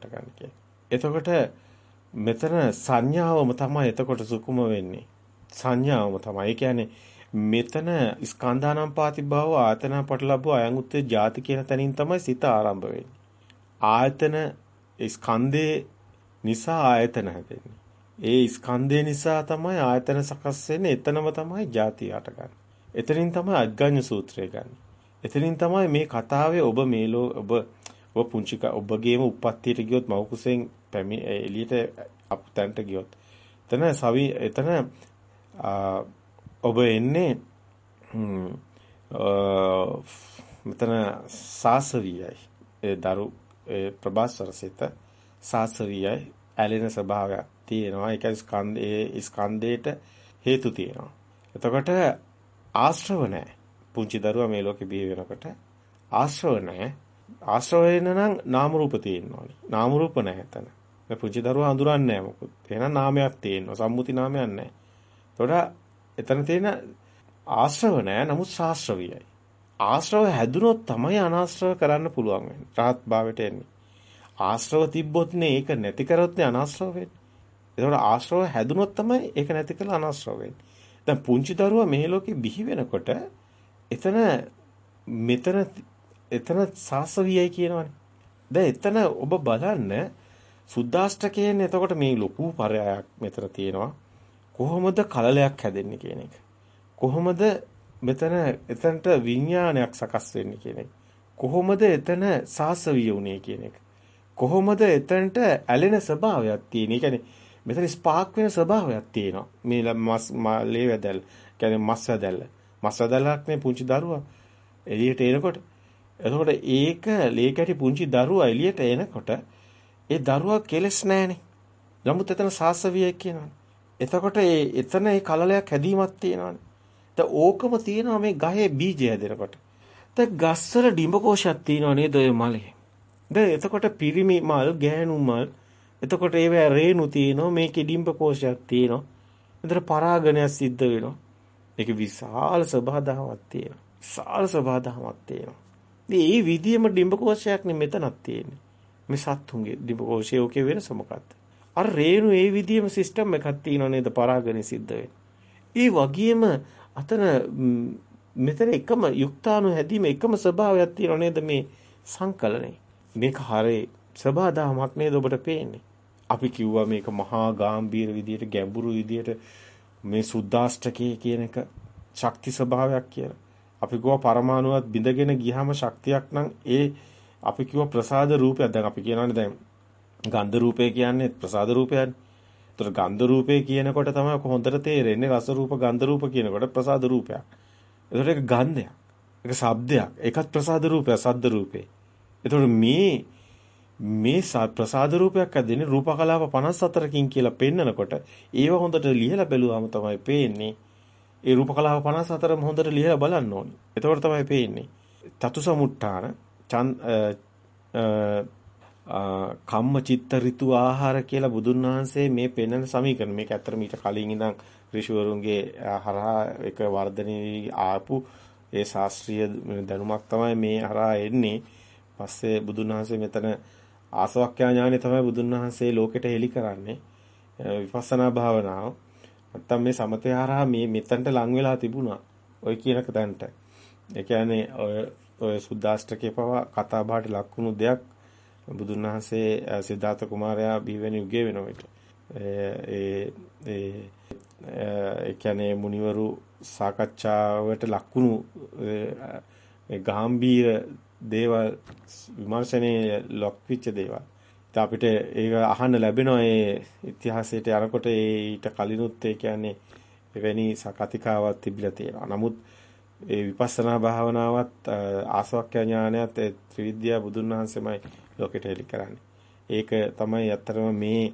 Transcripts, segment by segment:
හටගන්නේ කියලා. එතකොට මෙතන සංඥාවම තමයි එතකොට සුකුම වෙන්නේ. සංඥාවම තමයි. ඒ කියන්නේ මෙතන ස්කන්ධානම් පාති භව ආතන පටලබ්බ අයං උත්තේ ಜಾති කියන තැනින් තමයි සිත ආරම්භ වෙන්නේ. ආයතන ස්කන්ධේ නිසා ආයතන හැදෙන්නේ. ඒ ස්කන්ධය නිසා තමයි ආයතන සකස් වෙන්නේ. එතනම තමයි ಜಾති හටගන්නේ. එතනින් තමයි අග්ගඤ්ඤ සූත්‍රය ගන්න. එතනින් තමයි මේ කතාවේ ඔබ මේලෝ ඔබ ඔබ පුංචි ඔබගේම උප්පත්තියට ගියොත් මව් කුසෙන් පැමි එළියට අපතන්ට ගියොත්. එතන සවි එතන ඔබ එන්නේ මෙතන සාසවියයි. ඒ දරු ඒ ප්‍රභාස්වරසිත සාසවියයි. ඇලෙන ස්වභාවයක් තියෙනවා. ඒක ස්කන්ධේ ස්කන්ධේට හේතු තියෙනවා. එතකොට ආශ්‍රව නැහැ. පුංචි දරුවා මේ ලෝකේ බිහි වෙනකොට ආශ්‍රව නැහැ. ආශ්‍රව වෙන නම් නාම රූප තියෙනවානේ. නාම රූප නැහැ එතන. මේ පුංචි දරුවා හඳුරන්නේ නැහැ මොකද. එහෙනම් නාමයක් තියෙනවා. සම්මුති නාමයක් නැහැ. එතකොට එතන තියෙන ආශ්‍රව නැහැ නමුත් ශාස්ත්‍රවියයි. ආශ්‍රව හැදුනොත් තමයි අනාශ්‍රව කරන්න පුළුවන් වෙන්නේ. රහත් භාවයට එන්නේ. ආශ්‍රව තිබ්බොත් නේ ඒක නැති කරොත් නේ අනාශ්‍රව වෙන්නේ. ඒතකොට ආශ්‍රව හැදුනොත් තමයි ඒක නැති කරලා අනාශ්‍රව වෙන්නේ. දැන් පුංචි දරුවා මේ ලෝකෙ බිහි වෙනකොට එතන මෙතන එතන සාසවියයි කියනවනේ. දැන් එතන ඔබ බලන්න සුද්දාෂ්ටකයෙන් එතකොට මේ ලොකු පරයක් මෙතන තියෙනවා. කොහොමද කලලයක් හැදෙන්නේ කියන එක. කොහොමද මෙතන එතනට විඥානයක් සකස් වෙන්නේ කියන එක. කොහොමද එතන සාසවිය උනේ කියන එක. කොහොමද එතනට ඇලෙන ස්වභාවයක් තියෙන්නේ. ඒ කියන්නේ මෙතන ස්පාක් වෙන ස්වභාවයක් තියෙනවා. මේ මස් ලේ වැදල්, කියන්නේ මස් වැදල්. මස් වැදල්ලක් නේ පුංචි දරුවා එළියට එනකොට එතකොට ඒක ලේ කැටි පුංචි දරුවා එළියට එනකොට ඒ දරුවා කෙලස් නැහනේ. නමුත් එතන සාසවිය කියනවනේ. එතකොට ඒ එතන ඒ කලලයක් හැදීමක් තියෙනවනේ. දැන් ඕකම තියෙනවා මේ ගහේ බීජය හැදෙනකොට. දැන් ගස්වල ඩිඹ කෝෂයක් තියෙනව නේද ඔය මලේ. දැන් එතකොට පිරිමි මල්, ගෑනු මල්, එතකොට ඒවැ රේණු තියෙනවා, මේකේ ඩිඹ කෝෂයක් තියෙනවා. එතන පරාගණයක් සිද්ධ වෙනවා. මේක විශාල සබහාදාවක් තියෙනවා. විශාල සබහාදාවක් තියෙනවා. මේ විදියම ඩිම්බකෝෂයක් නේ මෙතනක් තියෙන්නේ. මේ සත්තුන්ගේ ඩිම්බකෝෂය ඔකේ වෙනස මොකක්ද? අර රේණු ඒ විදියම සිස්ටම් එකක් තියෙනව නේද පරාගණය සිද්ධ වෙන්නේ. ඒ වගේම අතන මෙතන එකම යුක්තාණු හැදීම එකම ස්වභාවයක් තියෙනව නේද මේ සංකලනේ. මේක හරේ සබාදාමක් නේද ඔබට පේන්නේ. අපි කිව්වා මේක මහා ගාම්භීර විදියට ගැඹුරු විදියට මේ සුද්දාෂ්ටකයේ කියන එක ශක්ති ස්වභාවයක් කියලා. අපි කිව්වා පරමාණුවත් බිඳගෙන ගියාම ශක්තියක් නම් ඒ අපි කිව්වා ප්‍රසාද රූපයක්. දැන් අපි කියනවානේ දැන් ගන්ධ රූපය කියන්නේ ප්‍රසාද රූපයනේ. ඒතර ගන්ධ රූපේ කියනකොට තමයි හොඳට තේරෙන්නේ රස රූප ගන්ධ රූප කියනකොට ප්‍රසාද රූපයක්. ඒතර ඒක ගන්ධයක්. ඒක ශබ්දයක්. ඒකත් ප්‍රසාද රූපයක් සද්ද රූපේ. ඒතර මේ මේ ප්‍රසාද රූපයක් ඇදෙන්නේ රූප කලාප 54කින් කියලා පෙන්නකොට ඒව හොඳට ලියලා බැලුවාම තමයි පේන්නේ ඒ රූප කලාව 54ම හොඳට ලියලා බලන්න ඕනි. එතකොට තමයි පේන්නේ. චතුසමුට්ඨාන කම්ම චිත්ත ඍතු ආහාර කියලා බුදුන් වහන්සේ මේ පෙන්වන සමීකරණ මේක ඇත්තට ඊට කලින් ඉඳන් ඍෂිවරුන්ගේ හරහා එක වර්ධනය ආපු ඒ ශාස්ත්‍රීය දැනුමක් තමයි මේ හරහා එන්නේ. පස්සේ බුදුන් වහන්සේ මෙතන ආසවක්ඛ්‍යා ඥානෙ තමයි බුදුන් වහන්සේ ලෝකෙට හෙළි කරන්නේ. විපස්සනා භාවනාව. නැත්තම් මේ සමතය හරහා මේ මෙතනට ලං වෙලා තිබුණා. ඔය කියන තැනට. ඒ කියන්නේ ඔය ඔය සුද්දාෂ්ටකේ පවා කතා බහට ලක්ුණු දෙයක් බුදුන් වහන්සේ සිද්ධාර්ථ කුමාරයා බිහිවෙන යුගයේ වෙනවිට. ඒ ඒ ඒ කියන්නේ මුනිවරු සාකච්ඡාවට ලක්ුණු ඒ ගාම්භීර දේවල් විමර්ශනයේ ලොක් වෙච්ච දේවල්. ඉතින් අපිට ඒක අහන්න ලැබෙනවා ඒ ඉතිහාසයට යනකොට ඒ ඊට කලිනුත් ඒ කියන්නේ එවැනි සකතිකාවක් තිබිලා තියෙනවා. නමුත් ඒ විපස්සනා භාවනාවත් ආසවක්ඛ්‍ය ඥානයත් ඒ ත්‍රිවිද්‍යා බුදුන් වහන්සේමයි ලෝකෙට හෙළි කරන්නේ. ඒක තමයි අත්‍තරම මේ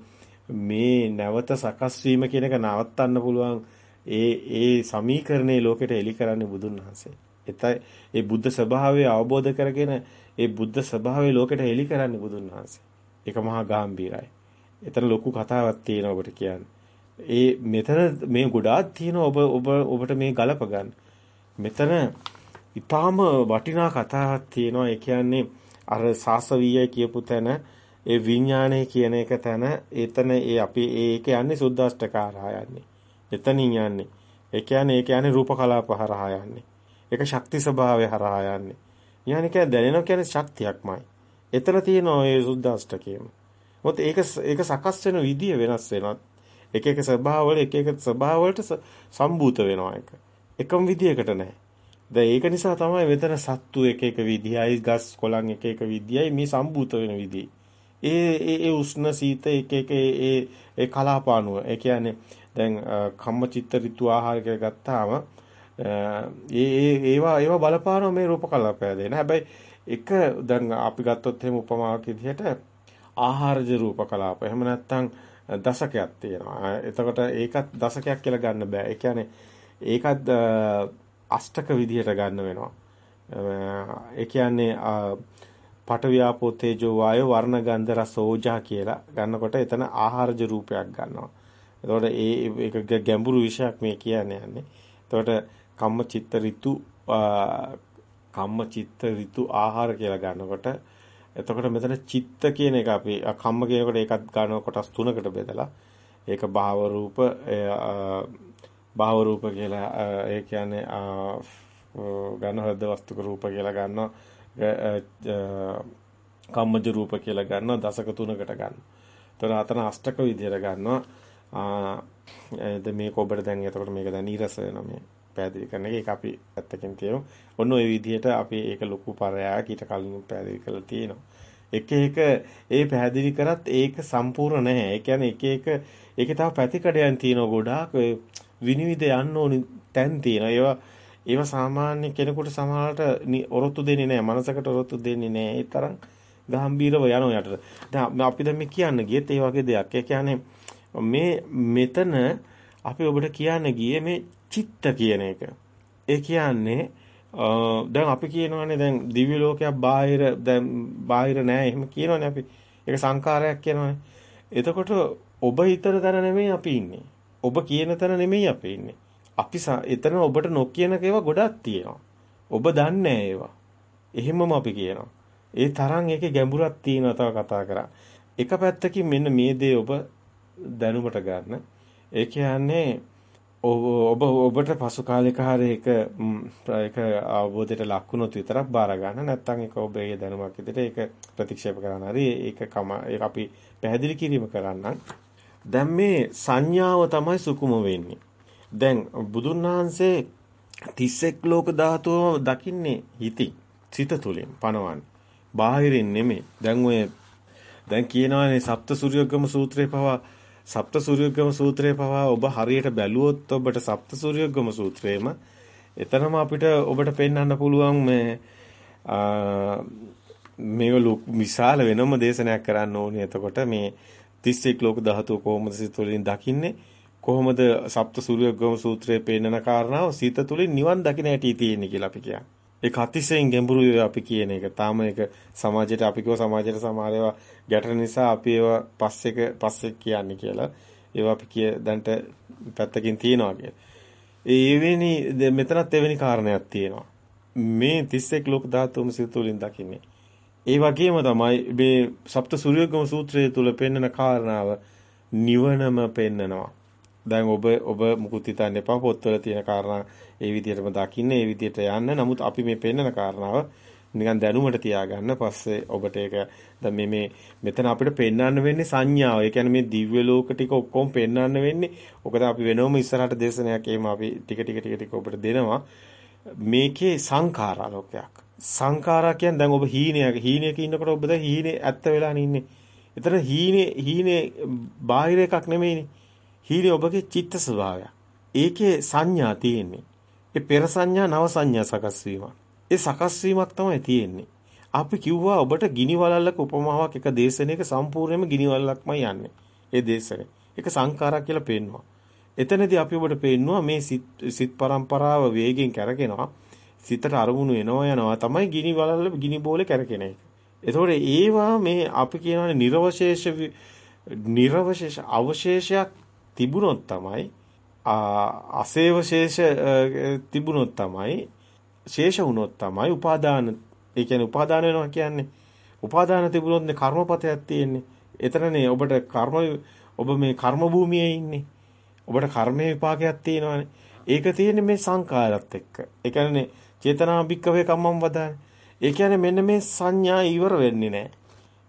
මේ නැවත සකස් වීම කියන එක නවත්තන්න පුළුවන් ඒ ඒ සමීකරණේ ලෝකෙට හෙළි කරන්නේ බුදුන් වහන්සේ. එතයි ඒ බුද්ධ ස්වභාවය අවබෝධ කරගෙන ඒ බුද්ධ ස්වභාවය ලෝකෙට හෙළි කරන්නේ බුදුන් වහන්සේ. ඒක මහා ගැඹීරයි. එතන ලොකු කතාවක් තියෙනවා ඔබට කියන්න. ඒ මෙතන මේ ගොඩාක් තියෙනවා ඔබ ඔබ ඔබට මේ ගලප ගන්න. මෙතන ඊටාම වටිනා කතාවක් තියෙනවා. ඒ කියන්නේ අර සාසවීය කියපු තැන ඒ විඥානය කියන එක තැන එතන ඒ අපි ඒක යන්නේ සුද්දාෂ්ටකාරා යන්නේ. එතනින් යන්නේ. ඒ කියන්නේ ඒ කියන්නේ රූප කලාප හරහා යන්නේ. ඒක ශක්ති ස්වභාවය හරහා යන්නේ. යන්නේ කියන්නේ දැනෙනවා කියන්නේ ශක්තියක්මයි. එතන තියෙන ඔය සුද්දාෂ්ටකයම. මොකද ඒක ඒක සකස් වෙන විදිය වෙනස් වෙනවා. එක එක ස්වභාවවල එක එක ස්වභාවවලට සම්බූත වෙනවා ඒක. එකම විදියකට නැහැ. දැන් ඒක නිසා තමයි මෙතන සත්තු එක එක විදියයි ගස් කොළන් එක එක විදියයි මේ සම්බූත වෙන විදිය. ඒ ඒ ඒ උෂ්ණ සීත එක එක ඒ ඒ කලාපානුව. ඒ කියන්නේ දැන් කම්මචිත්ත ඍතු ආහාර කියලා ගත්තාම ඒ ඒ ඒවා ඒවා බලපානවා මේ රූප කලාපය දෙන. හැබැයි එක දැන් අපි ගත්තොත් එහෙම උපමාවක් විදිහට ආහාරජ රූප කලාප. එහෙම නැත්නම් දශකයක් තියෙනවා. එතකොට ඒකත් දශකයක් කියලා ගන්න බෑ. ඒ කියන්නේ ඒකත් අෂ්ටක විදිහට ගන්න වෙනවා. ඒ කියන්නේ පටවියාපෝ තේජෝ වායෝ වර්ණ ගන්ධ රස ඕජා කියලා ගන්නකොට එතන ආහාරජ රූපයක් ගන්නවා. එතකොට ඒ ඒක ගැඹුරු විෂයක් මේ කියන්නේ යන්නේ. එතකොට කම්ම චිත්ත ඍතු කම්ම චිත්ත ඍතු ආහාර කියලා ගන්නකොට එතකොට මෙතන චිත්ත කියන එක අපි කම්ම කියනකොට ඒකත් ගන්න කොටස් තුනකට බෙදලා ඒක භාව රූප භාව රූප කියලා ඒ කියන්නේ ගන්න හද වස්තුක රූප කියලා ගන්නවා කම්මජ රූප කියලා ගන්නවා දසක තුනකට ගන්නවා. එතකොට අතන අෂ්ටක විදියට ගන්නවා. ආ මේක ඔබට දැන් එතකොට මේක දැන් නීරස වෙනවා මේ පැහැදිලි කරන එක. ඒක අපි ඇත්තකින් කියමු. ඔන්න ඔය විදිහට අපි ඒක ලොකු පරයාවක් ඊට කලින් පැහැදිලි කරලා තියෙනවා. එක එක ඒ පැහැදිලි කරත් ඒක සම්පූර්ණ නැහැ. ඒ කියන්නේ එක එක ඒකේ තව පැතිකඩයන් තියෙනවා ගොඩාක් විනිවිද යන්න ඕනි තැන් තියෙනවා. ඒවා ඒවා සාමාන්‍ය කෙනෙකුට සමහරට ඔරොත්තු දෙන්නේ නැහැ. මනසකට ඔරොත්තු දෙන්නේ නැහැ. ඒ තරම් ගැඹීරව යනවා යටට. දැන් අපි දැන් මේ කියන්න ගියත් ඒ වගේ දෙයක්. ඒ කියන්නේ මේ මෙතන අපි ඔබට කියන්න ගියේ මේ චිත්ත කියන එක. ඒ කියන්නේ දැන් අපි කියනවානේ දැන් දිව්‍ය ලෝකයක් බාහිර දැන් බාහිර නෑ එහෙම කියනවානේ අපි. ඒක සංකාරයක් කියනවානේ. එතකොට ඔබ හිතන තැන නෙමෙයි අපි ඉන්නේ. ඔබ කියන තැන නෙමෙයි අපි ඉන්නේ. අපි එතන ඔබට නොකියන ඒවා ගොඩක් තියෙනවා. ඔබ දන්නේ ඒවා. එහෙමම අපි කියනවා. ඒ තරම් ඒකේ ගැඹුරක් තියෙනවා තව කතා කරා. එක පැත්තකින් මෙන්න මේ දේ ඔබ දැනුමට ගන්න. ඒ කියන්නේ ඔබ ඔබට පසු කාලයක හරි ඒක ඒක අවබෝධයට ලක් වුණොත් විතරක් බාර ගන්න. නැත්නම් ඒක ඔබේ දැනුමක් විදිහට ඒක ප්‍රතික්ෂේප කරන්න. හරි ඒක කම ඒක අපි පැහැදිලි කිරීම කරන්න දැන් මේ සංඥාව තමයි සුකුම වෙන්නේ. දැන් බුදුන් වහන්සේ 31 ලෝක ධාතුව දකින්නේ හිතින් සිත තුළින් පනවන්නේ. බාහිරින් නෙමෙයි. දැන් ඔය දැන් කියනවානේ සප්ත සූර්යෝගම සූත්‍රේ පවා සප්ත සූර්යෝගම සූත්‍රය පවා ඔබ හරියට බැලුවොත් ඔබට සප්ත සූර්යෝගම සූත්‍රයේම එතනම අපිට ඔබට පෙන්වන්න පුළුවන් මේ මේක විශාල වෙනම දේශනයක් කරන්න ඕනේ. එතකොට මේ 31 ලෝක ධාතුව කොහොමද සිත තුළින් දකින්නේ? කොහොමද සප්ත සූර්යෝගම සූත්‍රයේ පෙන්වන කාරණාව සිත තුළින් නිවන් දකින්න හැටි තියෙන්නේ කියලා අපි කියන්නේ. ඒක අතිශයින් ගැඹුරුයි අපි කියන එක. තාම ඒක සමාජයට අපි කිව්ව සමාජයට සමහර ඒවා ගැටෙන නිසා අපි ඒවා පස්සෙක පස්සෙක් කියන්නේ කියලා. ඒවා අපි කිය දැන්ට පැත්තකින් තියනවා කියලා. ඒ වෙනි මෙතනත් එවැනි කාරණයක් තියෙනවා. මේ 31 ලෝක ධාතුම සිතුලින් දකින්නේ. ඒ වගේම තමයි මේ සප්ත සූර්යෝගම සූත්‍රය තුල පෙන්වන කාරණාව නිවනම පෙන්නනවා. දැන් ඔබ ඔබ මුකුත් හිතන්න එපා පොත්වල තියෙන කාරණා ඒ විදිහටම දකින්න ඒ විදිහට යන්න. නමුත් අපි මේ පෙන්නන කාරණාව නිකන් දැනුමට තියාගන්න පස්සේ ඔබට ඒක දැන් මේ මේ මෙතන අපිට පෙන්වන්න වෙන්නේ සංඥාව. ඒ කියන්නේ මේ දිව්‍ය ලෝක ටික ඔක්කොම පෙන්වන්න වෙන්නේ. ඔකද අපි වෙනවම ඉස්සරහට දේශනයක් එහෙම අපි ටික ටික ටික ටික ඔබට දෙනවා. මේකේ සංඛාරා ලෝකයක්. සංඛාරා කියන්නේ දැන් ඔබ හීනයක හීනයක ඉන්නකොට ඔබ දැන් හීනේ ඇත්ත වෙලා ඉන්නේ. එතන හීනේ හීනේ බාහිර එකක් නෙමෙයිනේ. හීනේ ඔබගේ චිත්ත ස්වභාවය. ඒකේ සංඥා තියෙන්නේ. ඒ පෙර සංඥා නව සංඥා සකස් වීමක්. ඒ සකස් වීමක් තමයි තියෙන්නේ. අපි කිව්වා ඔබට ගිනි වලල්ලක උපමාවක් එක දේශනයක සම්පූර්ණයෙන්ම ගිනි වලල්ලක්මයි යන්නේ. ඒ දේශනේ. ඒක සංඛාරා කියලා පෙන්වනවා. එතනදී අපි ඔබට පෙන්නවා මේ සිත් පරම්පරාව වේගෙන් කැරකෙනවා. සිතට අරමුණු එනවා යනවා තමයි ගිනි වලල්ල ගිනි බෝලේ කැරකෙන එක. එතකොට ඒවා මේ අපි කියනවානේ නිර්වශේෂ නිර්වශේෂ අවශේෂයක් තිබුණොත් තමයි අසේවශේෂ තිබුණොත් තමයි ශේෂ වුණොත් තමයි උපාදාන ඒ කියන්නේ උපාදාන වෙනවා කියන්නේ උපාදාන තිබුණොත් කර්මපතයක් තියෙන්නේ. එතනනේ ඔබට කර්ම ඔබ මේ කර්ම භූමියේ ඉන්නේ. ඔබට කර්මයේ විපාකයක් තියෙනවානේ. ඒක තියෙන්නේ මේ සංකාරات එක්ක. ඒ කියන්නේ චේතනා භික්කවේ කම්මම් වදානේ. ඒ කියන්නේ මෙන්න මේ සංඥා ඉවර වෙන්නේ නැහැ.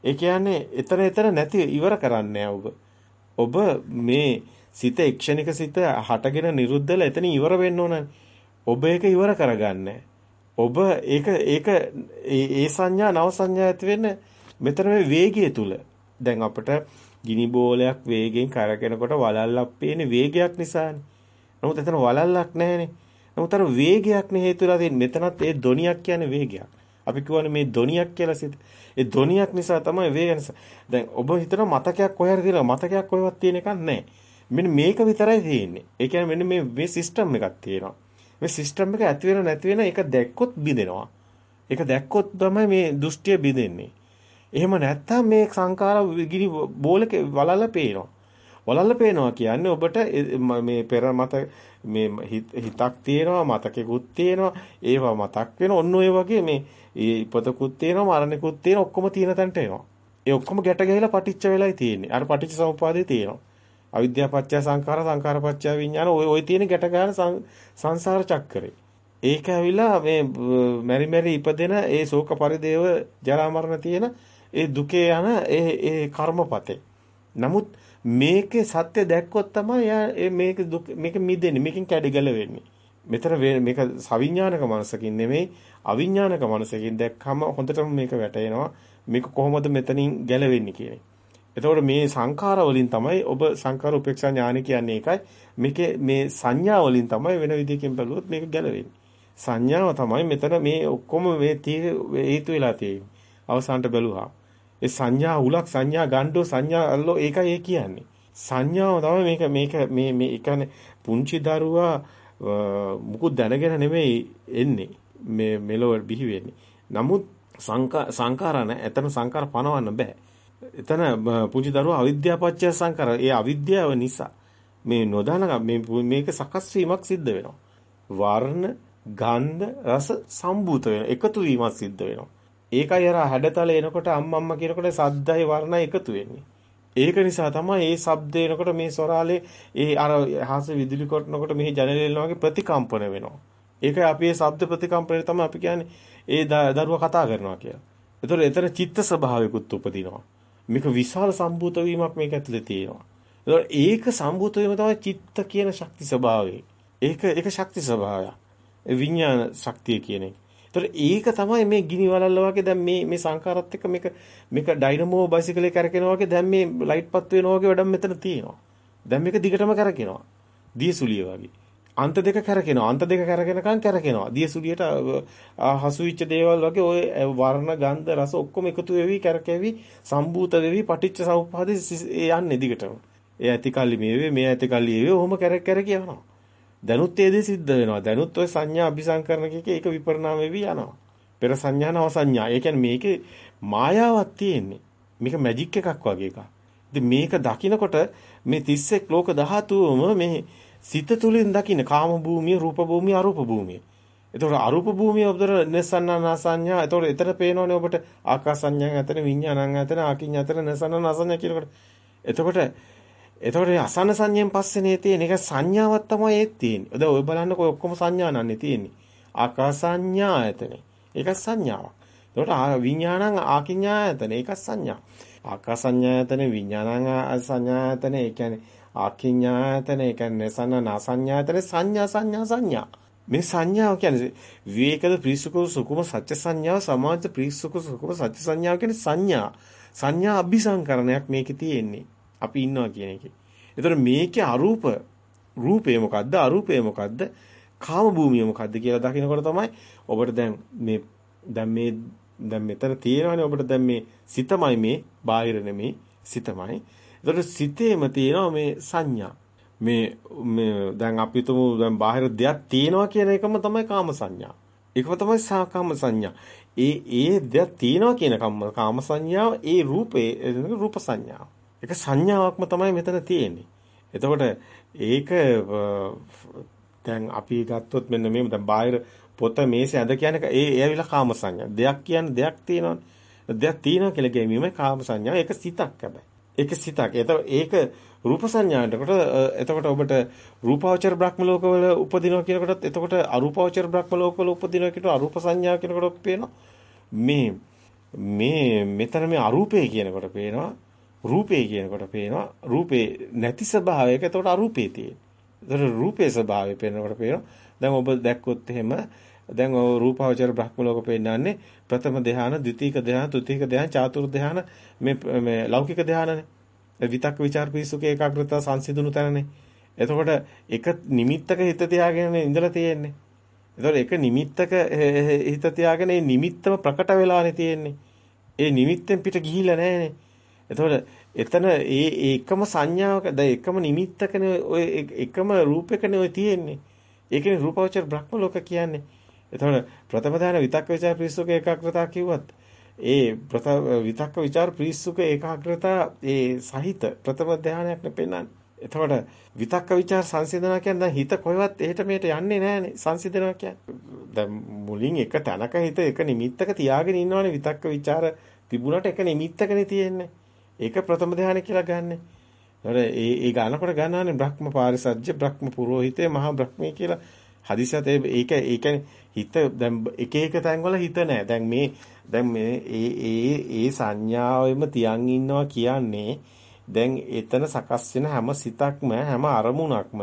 ඒ කියන්නේ එතන එතන නැති ඉවර කරන්නේ ඔබ. ඔබ මේ සිත එක්ෂණික සිත හටගෙන නිරුද්ධලා එතන ඉවර වෙන්න ඕන. ඔබ ඒක ඉවර කරගන්නේ ඔබ ඒක ඒක ඒ සංඥා නව සංඥා ඇති වෙන්න මෙතන මේ වේගය තුල දැන් අපිට ගිනි බෝලයක් වේගෙන් කරකිනකොට වලල්ලක් පේන්නේ වේගයක් නිසානේ. නමුත් එතන වලල්ලක් නැහැනේ. නමුත් අර වේගයක් නේ හේතුලා තියෙන්නේ. මෙතනත් ඒ ධොනියක් කියන්නේ වේගයක්. අපි කියවනේ මේ ධොනියක් කියලා සිත. ඒ ධොනියක් නිසා තමයි වේග නිසා. දැන් ඔබ හිතන මතකයක් කොහේ හරි මතකයක් කොහෙවත් තියෙන එකක් නැහැ. මෙන්න මේක විතරයි තියෙන්නේ. ඒ කියන්නේ මෙන්න මේ මේ සිස්ටම් එකක් තියෙනවා. මේ සිස්ටම් එක ඇති වෙන නැති වෙන එක දැක්කොත් බිඳෙනවා. ඒක දැක්කොත් තමයි මේ දෘෂ්ටිය බිඳෙන්නේ. එහෙම නැත්තම් මේ සංඛාර ගිනි බෝලක වලල්ල පේනවා. වලල්ල පේනවා කියන්නේ ඔබට මේ පෙර මත මේ හිතක් තියෙනවා මතකෙකුත් තියෙනවා ඒවා මතක් වෙන ඔන්න ඔය වගේ මේ ඉපතකුත් තියෙනවා මරණෙකුත් තියෙනවා ඔක්කොම තියෙන තැනට එනවා. ඒ ඔක්කොම ගැට ගැහිලා පටිච්ච වෙලයි තියෙන්නේ. අර පටිච්ච සමුප්පාදේ තියෙනවා. අවිද්‍යාව පත්‍ය සංඛාර සංඛාර පත්‍ය විඥාන ඔය ඔය තියෙන ගැට ගන්න සංසාර චක්‍රේ. ඒක ඇවිල්ලා මේ මෙරි මෙරි ඉපදෙන ඒ ශෝක පරිදේව ජරා මරණ තියෙන ඒ දුකේ යන ඒ ඒ කර්මපතේ. නමුත් මේකේ සත්‍ය දැක්කොත් තමයි මේක මේක මිදෙන්නේ මේකෙන් කැඩිගල වෙන්නේ. මෙතන මේක සවිඥානික මනසකින් නෙමෙයි අවිඥානික මනසකින් දැක්කම හොඳටම මේක වැටෙනවා. මේක කොහොමද මෙතනින් ගැලවෙන්නේ කියන්නේ. එතකොට මේ සංඛාර වලින් තමයි ඔබ සංඛාර උපේක්ෂා ඥාන කියන්නේ ඒකයි. මේකේ මේ සංඥා වලින් තමයි වෙන විදිහකින් බැලුවොත් මේක ගැලවෙන්නේ. සංඥාව තමයි මෙතන මේ ඔක්කොම මේ හේතු වෙලා තියෙන්නේ. අවසානට බැලුවා. ඒ සංඥා උලක් සංඥා ගණ්ඩෝ සංඥා අල්ලෝ ඒකයි ඒ කියන්නේ. සංඥාව තමයි මේක මේක මේ මේ ඒ කියන්නේ පුංචි දරුවා මුකුත් දැනගෙන නෙමෙයි එන්නේ. මේ මෙලොව බිහි වෙන්නේ. නමුත් සංකාර නැ එතන සංකාර පනවන්න බෑ. එතන පුංචි දරුවා අවිද්‍යාපච්චය සංකාර. ඒ අවිද්‍යාව නිසා මේ නොදැනග මේ මේක සකස් වීමක් සිද්ධ වෙනවා. වර්ණ, ගන්ධ, රස සම්භූත වෙන එකතු වීමක් සිද්ධ වෙනවා. ඒකයි අර හැඩතල එනකොට අම්මම්ම කියනකොට සද්දයි වර්ණයි එකතු වෙන්නේ. ඒක නිසා තමයි මේ ශබ්ද එනකොට මේ ස්වරාලේ ඒ අර හාස විදුලි කොටනකොට මෙහි ජනලෙල්න වගේ ප්‍රතිකම්පන වෙනවා. ඒකයි අපි මේ ශබ්ද ප්‍රතිකම්පනය තමයි අපි කියන්නේ ඒ දරුවා කතා කරනවා කියලා. ඒතර එතන චිත්ත ස්වභාවිකුත් උපදිනවා. මේක විශාල සම්භූත වීමක් මේක ඇතුලේ තියෙනවා. ඒක සම්භූත වීම තමයි චිත්ත කියන ශක්ති ස්වභාවය. ඒක ඒක ශක්ති ස්වභාවය. විඥාන ශක්තිය කියන එක. ඒතර ඒක තමයි මේ ගිනි වලල්ල වගේ දැන් මේ මේ සංකාරات එක්ක මේක මේක ඩයිනමෝ බයිසිකලේ කරකිනවා වගේ දැන් මේ ලයිට් පත් වෙනවා වගේ වැඩක් මෙතන තියෙනවා. දැන් මේක දිගටම කරකිනවා. දියසුලිය වගේ. අන්ත දෙක කරකිනවා. අන්ත දෙක කරකිනකම් කරකිනවා. දියසුලියට හසු වෙච්ච දේවල් වගේ ওই වර්ණ, ගන්ධ, රස ඔක්කොම එකතු වෙවි, කරකැවි, සම්භූත වෙවි, පටිච්ච සමුප්පාදේ යන්නේ දිගටම. ඒ ඇතිකල්ලි මේවේ, මේ ඇතිකල්ලි ඒවේ, ඔහොම කරක කරක යනවා. දැනුත් ඒ දේ සිද්ධ වෙනවා. දැනුත් ওই සංඥා අபிසංකරණ කික ඒක විපරිණාම වෙවි යනවා. පෙර සංඥා නව සංඥා. ඒ කියන්නේ මේකේ මායාවක් තියෙන්නේ. මේක මැජික් එකක් වගේ එකක්. ඉතින් මේක දකිනකොට මේ 31 ලෝක ධාතුවම මේ සිත තුලින් දකින්න කාම භූමිය, රූප භූමිය, අරූප භූමිය. එතකොට අරූප භූමිය ඔබට නසන්නා සංඥා. එතකොට එතන පේනවනේ ඔබට ආකාස සංඥා ඇතන විඥානං ඇතන ආකින් ඇතන නසන්නා සංඥා කියනකොට. එතකොට එතකොට අසන්න සංඥයෙන් පස්සේනේ තියෙන එක සංඥාවක් තමයි ඒත් තියෙන්නේ. දැන් ඔය බලන්නකො ඔක්කොම සංඥා නන්නේ තියෙන්නේ. ආකාස සංඥා ආයතනේ. ඒක සංඥාවක්. එතකොට විඥානං ආකින්ඥායතන ඒක සංඥා. ආකාස සංඥායතන විඥානං සංඥායතන ඒ කියන්නේ ආකින්ඥායතන ඒ කියන්නේ සන්න නාසඤ්ඤායතන සංඥා සංඥා සංඥා. මේ සංඥාව කියන්නේ විවේකද ප්‍රීසුකෝ සුකුම සත්‍ය සංඥාව සමාජ ප්‍රීසුකෝ සුකුම සත්‍ය සංඥාව කියන්නේ සංඥා. සංඥා අபிසංකරණයක් මේකේ තියෙන්නේ. අපි ඉන්නවා කියන එකේ. ඒතර මේකේ අරූප රූපය මොකද්ද අරූපය මොකද්ද කාම භූමිය මොකද්ද කියලා දකිනකොට තමයි ඔබට දැන් මේ දැන් මේ දැන් මෙතන තියෙනවානේ ඔබට දැන් මේ සිතමයි මේ බාහිර නෙමේ සිතමයි. ඒතර සිතේම තියෙනවා මේ සංඥා. මේ මේ දැන් අපි තුමු දැන් බාහිර දෙයක් තියෙනවා කියන එකම තමයි කාම සංඥා. ඒකම තමයි සාකාම සංඥා. ඒ ඒ දෙයක් තියෙනවා කියන කාම සංඥාව ඒ රූපේ රූප සංඥාව. ඒක සංඥාවක්ම තමයි මෙතන තියෙන්නේ. එතකොට ඒක දැන් අපි ගත්තොත් මෙන්න මේ දැන් බාහිර පොත මේසේ ඇඳ කියන්නේ ඒ ඒ ඇවිල්ලා කාම සංඥා. දෙයක් කියන්නේ දෙයක් තියෙනවනේ. දෙයක් තියෙනවා කියලා ගැනීමයි කාම සංඥාව. ඒක සිතක් හැබැයි. ඒක සිතක්. ඒක රූප සංඥාවටකොට එතකොට ඔබට රූපාවචර බ්‍රහ්ම ලෝකවල උපදිනවා කියනකොටත් එතකොට අරූපාවචර බ්‍රහ්ම ලෝකවල උපදිනවා කියනකොට අරූප සංඥා කියනකොට පේනවා මේ මේ මෙතන මේ අරූපේ කියනකොට පේනවා රූපේ කියනකොට පේනවා රූපේ නැති ස්වභාවයක එතකොට අරූපේ තියෙන. එතකොට රූපේ ස්වභාවය පේනකොට පේනවා දැන් ඔබ දැක්කොත් එහෙම දැන් ඔය රූපාවචර බ්‍රහ්ම ලෝක පෙන්නන්නේ ප්‍රථම ධ්‍යාන, ද්විතීක ධ්‍යාන, තෘතීක ධ්‍යාන, චාතුර්ථ ධ්‍යාන මේ මේ ලෞකික ධ්‍යානනේ. විතක් ਵਿਚාර පිසුක ඒකාග්‍රතාව සංසිඳුණු තැනනේ. එතකොට එක නිමිත්තක හිත තියාගෙන ඉඳලා තියෙන්නේ. එතකොට එක නිමිත්තක හිත තියාගෙන ඒ නිමිත්තම ප්‍රකට වෙලානේ තියෙන්නේ. ඒ නිමිත්තෙන් පිට ගිහිල්ලා නැහැනේ. එතකොට එතන ඒ එකම සංඥාවක ද එකම නිමිත්තකනේ ඔය එකම රූපයකනේ ඔය තියෙන්නේ. ඒකනේ රූපවචර බ්‍රහ්ම ලෝක කියන්නේ. එතකොට ප්‍රථම ධානය විතක්ක ਵਿਚාර පිරිසුක ඒකාග්‍රතාව කිව්වත් ඒ ප්‍රථම විතක්ක ਵਿਚාර පිරිසුක ඒකාග්‍රතාව ඒ සහිත ප්‍රථම ධානයක් නෙපෙන්නන්නේ. එතකොට විතක්ක ਵਿਚාර සංසිඳනවා කියන්නේ දැන් හිත කොහෙවත් එහෙට මෙහෙට යන්නේ නැහනේ සංසිඳනවා කියන්නේ. දැන් මුලින් එක තැනක හිත එක නිමිත්තක තියාගෙන ඉන්නවනේ විතක්ක ਵਿਚාර තිබුණට එක නිමිත්තකනේ තියෙන්නේ. ඒක ප්‍රථම ධානය කියලා ගන්න. ඒතර ඒ ඒ ගන්නකොට ගන්නවනේ බ්‍රහ්ම පාරිසජ්ජ බ්‍රහ්ම පුරෝහිතේ මහා බ්‍රහ්මී කියලා හදිසියත් ඒක ඒ කියන්නේ හිත දැන් එක එක තැන්වල හිත නැහැ. දැන් මේ දැන් මේ ඒ ඒ ඒ සංඥාවෙම තියන් ඉන්නවා කියන්නේ දැන් එතන සකස් වෙන හැම සිතක්ම හැම අරමුණක්ම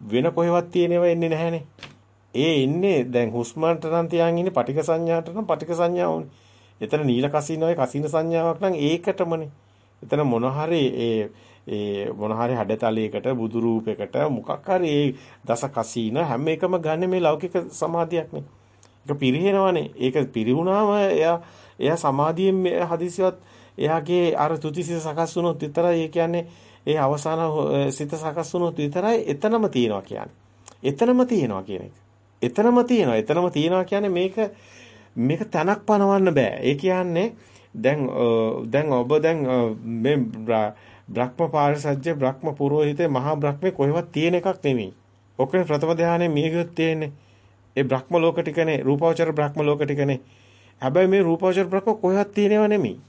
වෙන කොහෙවත් තියෙනව එන්නේ නැහනේ. ඒ ඉන්නේ දැන් හුස්මන්ට නම් තියන් ඉන්නේ පටික සංඥාට නම් පටික සංඥාවනේ. එතන නීල කසිනෝයි කසින සංඥාවක් නම් ඒකටමනේ. එතන මොන හරි ඒ ඒ මොන හරි හැඩතලයකට බුදු රූපයකට මොකක් හරි ඒ දස කසීන හැම එකම ගන්න මේ ලෞකික සමාධියක්නේ. ඒක පිරිහෙනවනේ. ඒක පිරිහුණාම එයා එයා සමාධියෙන් හදිසියවත් එයාගේ අර තුතිසිත සකස් වුණොත් විතරයි ඒ කියන්නේ ඒ අවසාන සිත සකස් වුණොත් විතරයි එතනම තියෙනවා කියන්නේ. එතනම තියෙනවා කියන එක. එතනම තියෙනවා. එතනම තියෙනවා කියන්නේ මේක මේක තනක් පනවන්න බෑ. ඒ කියන්නේ දැන් දැන් ඔබ දැන් මේ බ්‍රහ්ම පාරිසජ්‍ය බ්‍රහ්ම පුරোহিතේ මහා බ්‍රහ්මේ කොහෙවත් තියෙන එකක් නෙමෙයි. ඔකනේ ප්‍රථම ධානයේ මියගියොත් තියෙන්නේ. ඒ බ්‍රහ්ම ලෝක ටිකනේ රූපාවචර බ්‍රහ්ම ලෝක ටිකනේ. හැබැයි මේ රූපාවචර බ්‍රහ්ම කොහෙවත් තියෙනව නෙමෙයි.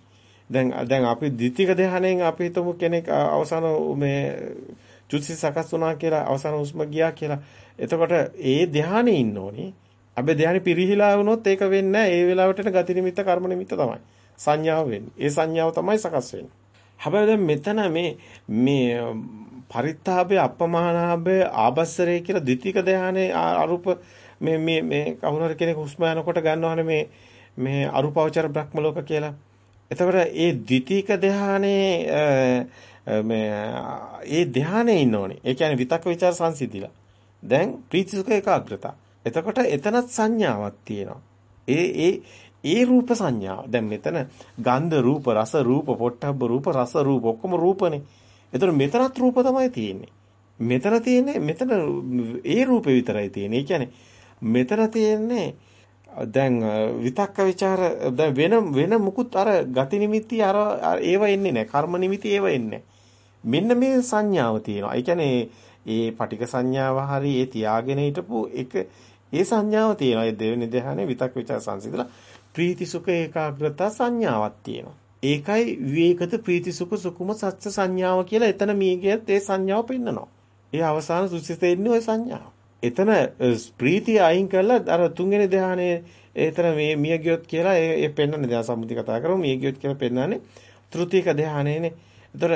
දැන් දැන් අපි ද්විතීක ධානයෙන් අපි හිතමු කෙනෙක් අවසාන මේ චුත්සි සකස් වුණා කියලා අවසාන හුස්ම ගියා කියලා. එතකොට ඒ ධානයේ ඉන්න ඕනේ. අපි ධානය පිරිහිලා වුණොත් ඒක වෙන්නේ නැහැ. ඒ වෙලාවට ගති නිමිත්ත කර්ම නිමිත්ත තමයි. සංඥාව වෙන්නේ. ඒ සංඥාව තමයි සකස් වෙන්නේ. හැබැයි දැන් මෙතන මේ මේ පරිත්තාභය අපමානාභය ආබස්සරේ කියලා ද්විතීක ධානයේ අරුප මේ මේ මේ කවුරු හරි කෙනෙක් හුස්ම යනකොට ගන්නවනේ මේ මේ අරුපවචර බ්‍රහ්ම ලෝක කියලා. එතකොට ඒ ද්විතීක ධානයේ මේ ඒ ධානයේ ඉන්න ඕනේ. ඒ කියන්නේ විතක්ක ਵਿਚාර සංසිද්ධිලා. දැන් ප්‍රීතිසුඛ ඒකාග්‍රතාව. එතකොට එතනත් සංඥාවක් තියෙනවා. ඒ ඒ ඒ රූප සංඥාව. දැන් මෙතන ගන්ධ රූප, රස රූප, පොට්ටබ්බ රූප, රස රූප ඔක්කොම රූපනේ. ඒතර මෙතනත් රූප තමයි තියෙන්නේ. මෙතන තියෙන්නේ මෙතන ඒ රූපේ විතරයි තියෙන්නේ. ඒ කියන්නේ මෙතන තියෙන්නේ දැන් විතක්ක ਵਿਚාර දැන් වෙන වෙන මුකුත් අර ගති නිමිති අර ඒව එන්නේ නැහැ. කර්ම නිමිති ඒව එන්නේ මෙන්න මේ සංඥාව තියෙනවා. ඒ කියන්නේ ඒ පටික සංඥාව හරි ඒ තියාගෙන හිටපු එක ඒ සංඥාව තියෙනවා. ඒ දෙවෙනි ධ්‍යානයේ විතක් ਵਿਚාර සංසිඳලා ප්‍රීති සුඛ ඒකාග්‍රතා සංඥාවක් තියෙනවා. ඒකයි විවේකත ප්‍රීති සුඛ සුකුම සත්‍ය සංඥාව කියලා එතන මීගියත් ඒ සංඥාව පෙන්නනවා. ඒ අවසාන සුසිතේ ඉන්නේ ওই සංඥාව. එතන ප්‍රීතිය අයින් කරලා අර තුන්වෙනි ධ්‍යානයේ එතන මේ මිය ගියොත් කියලා ඒ ඒ පෙන්වන්නේ දැන් සම්මුති කතා කරමු මිය ගියොත් කියලා පෙන්වන්නේ තෘතීක ධ්‍යානයේනේ. ඒතර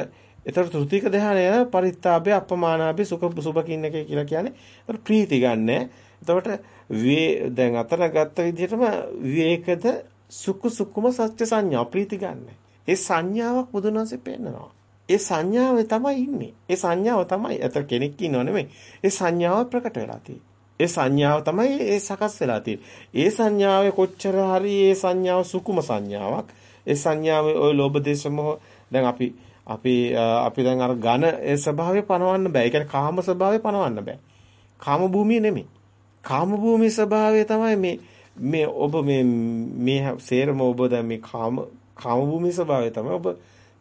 ඒතර තෘතීක ධ්‍යානය පරිත්තාභය අපමානාභය සුඛ සුභකින්නකේ කියලා කියන්නේ ඒතර ප්‍රීති ගන්න. එතකොට වේ දැන් අතන ගත්ත විදිහටම විවේකද සුඛ සුකුම සත්‍ය සංඥා ප්‍රීති ගන්න. ඒ සංඥාවක් බුදුන් වහන්සේ පෙන්නනවා. ඒ සංඥාවේ තමයි ඉන්නේ. ඒ සංඥාව තමයි අතර කෙනෙක් ඉන්නව නෙමෙයි. ඒ සංඥාව ප්‍රකට වෙලා ඒ සංඥාව තමයි ඒ සකස් වෙලා ඒ සංඥාවේ කොච්චර හරි ඒ සංඥාව සුකුම සංඥාවක්. ඒ සංඥාවේ ওই ලෝභ දේශ මොහ දැන් අපි අපි අපි දැන් අර ඝන ඒ ස්වභාවය පනවන්න බෑ. ඒ කියන්නේ කාම ස්වභාවය පනවන්න බෑ. කාම භූමිය නෙමෙයි. කාම භූමි ස්වභාවය තමයි මේ මේ ඔබ මේ මේ සේරම ඔබ දැන් මේ කාම කාම භූමි ස්වභාවය තමයි ඔබ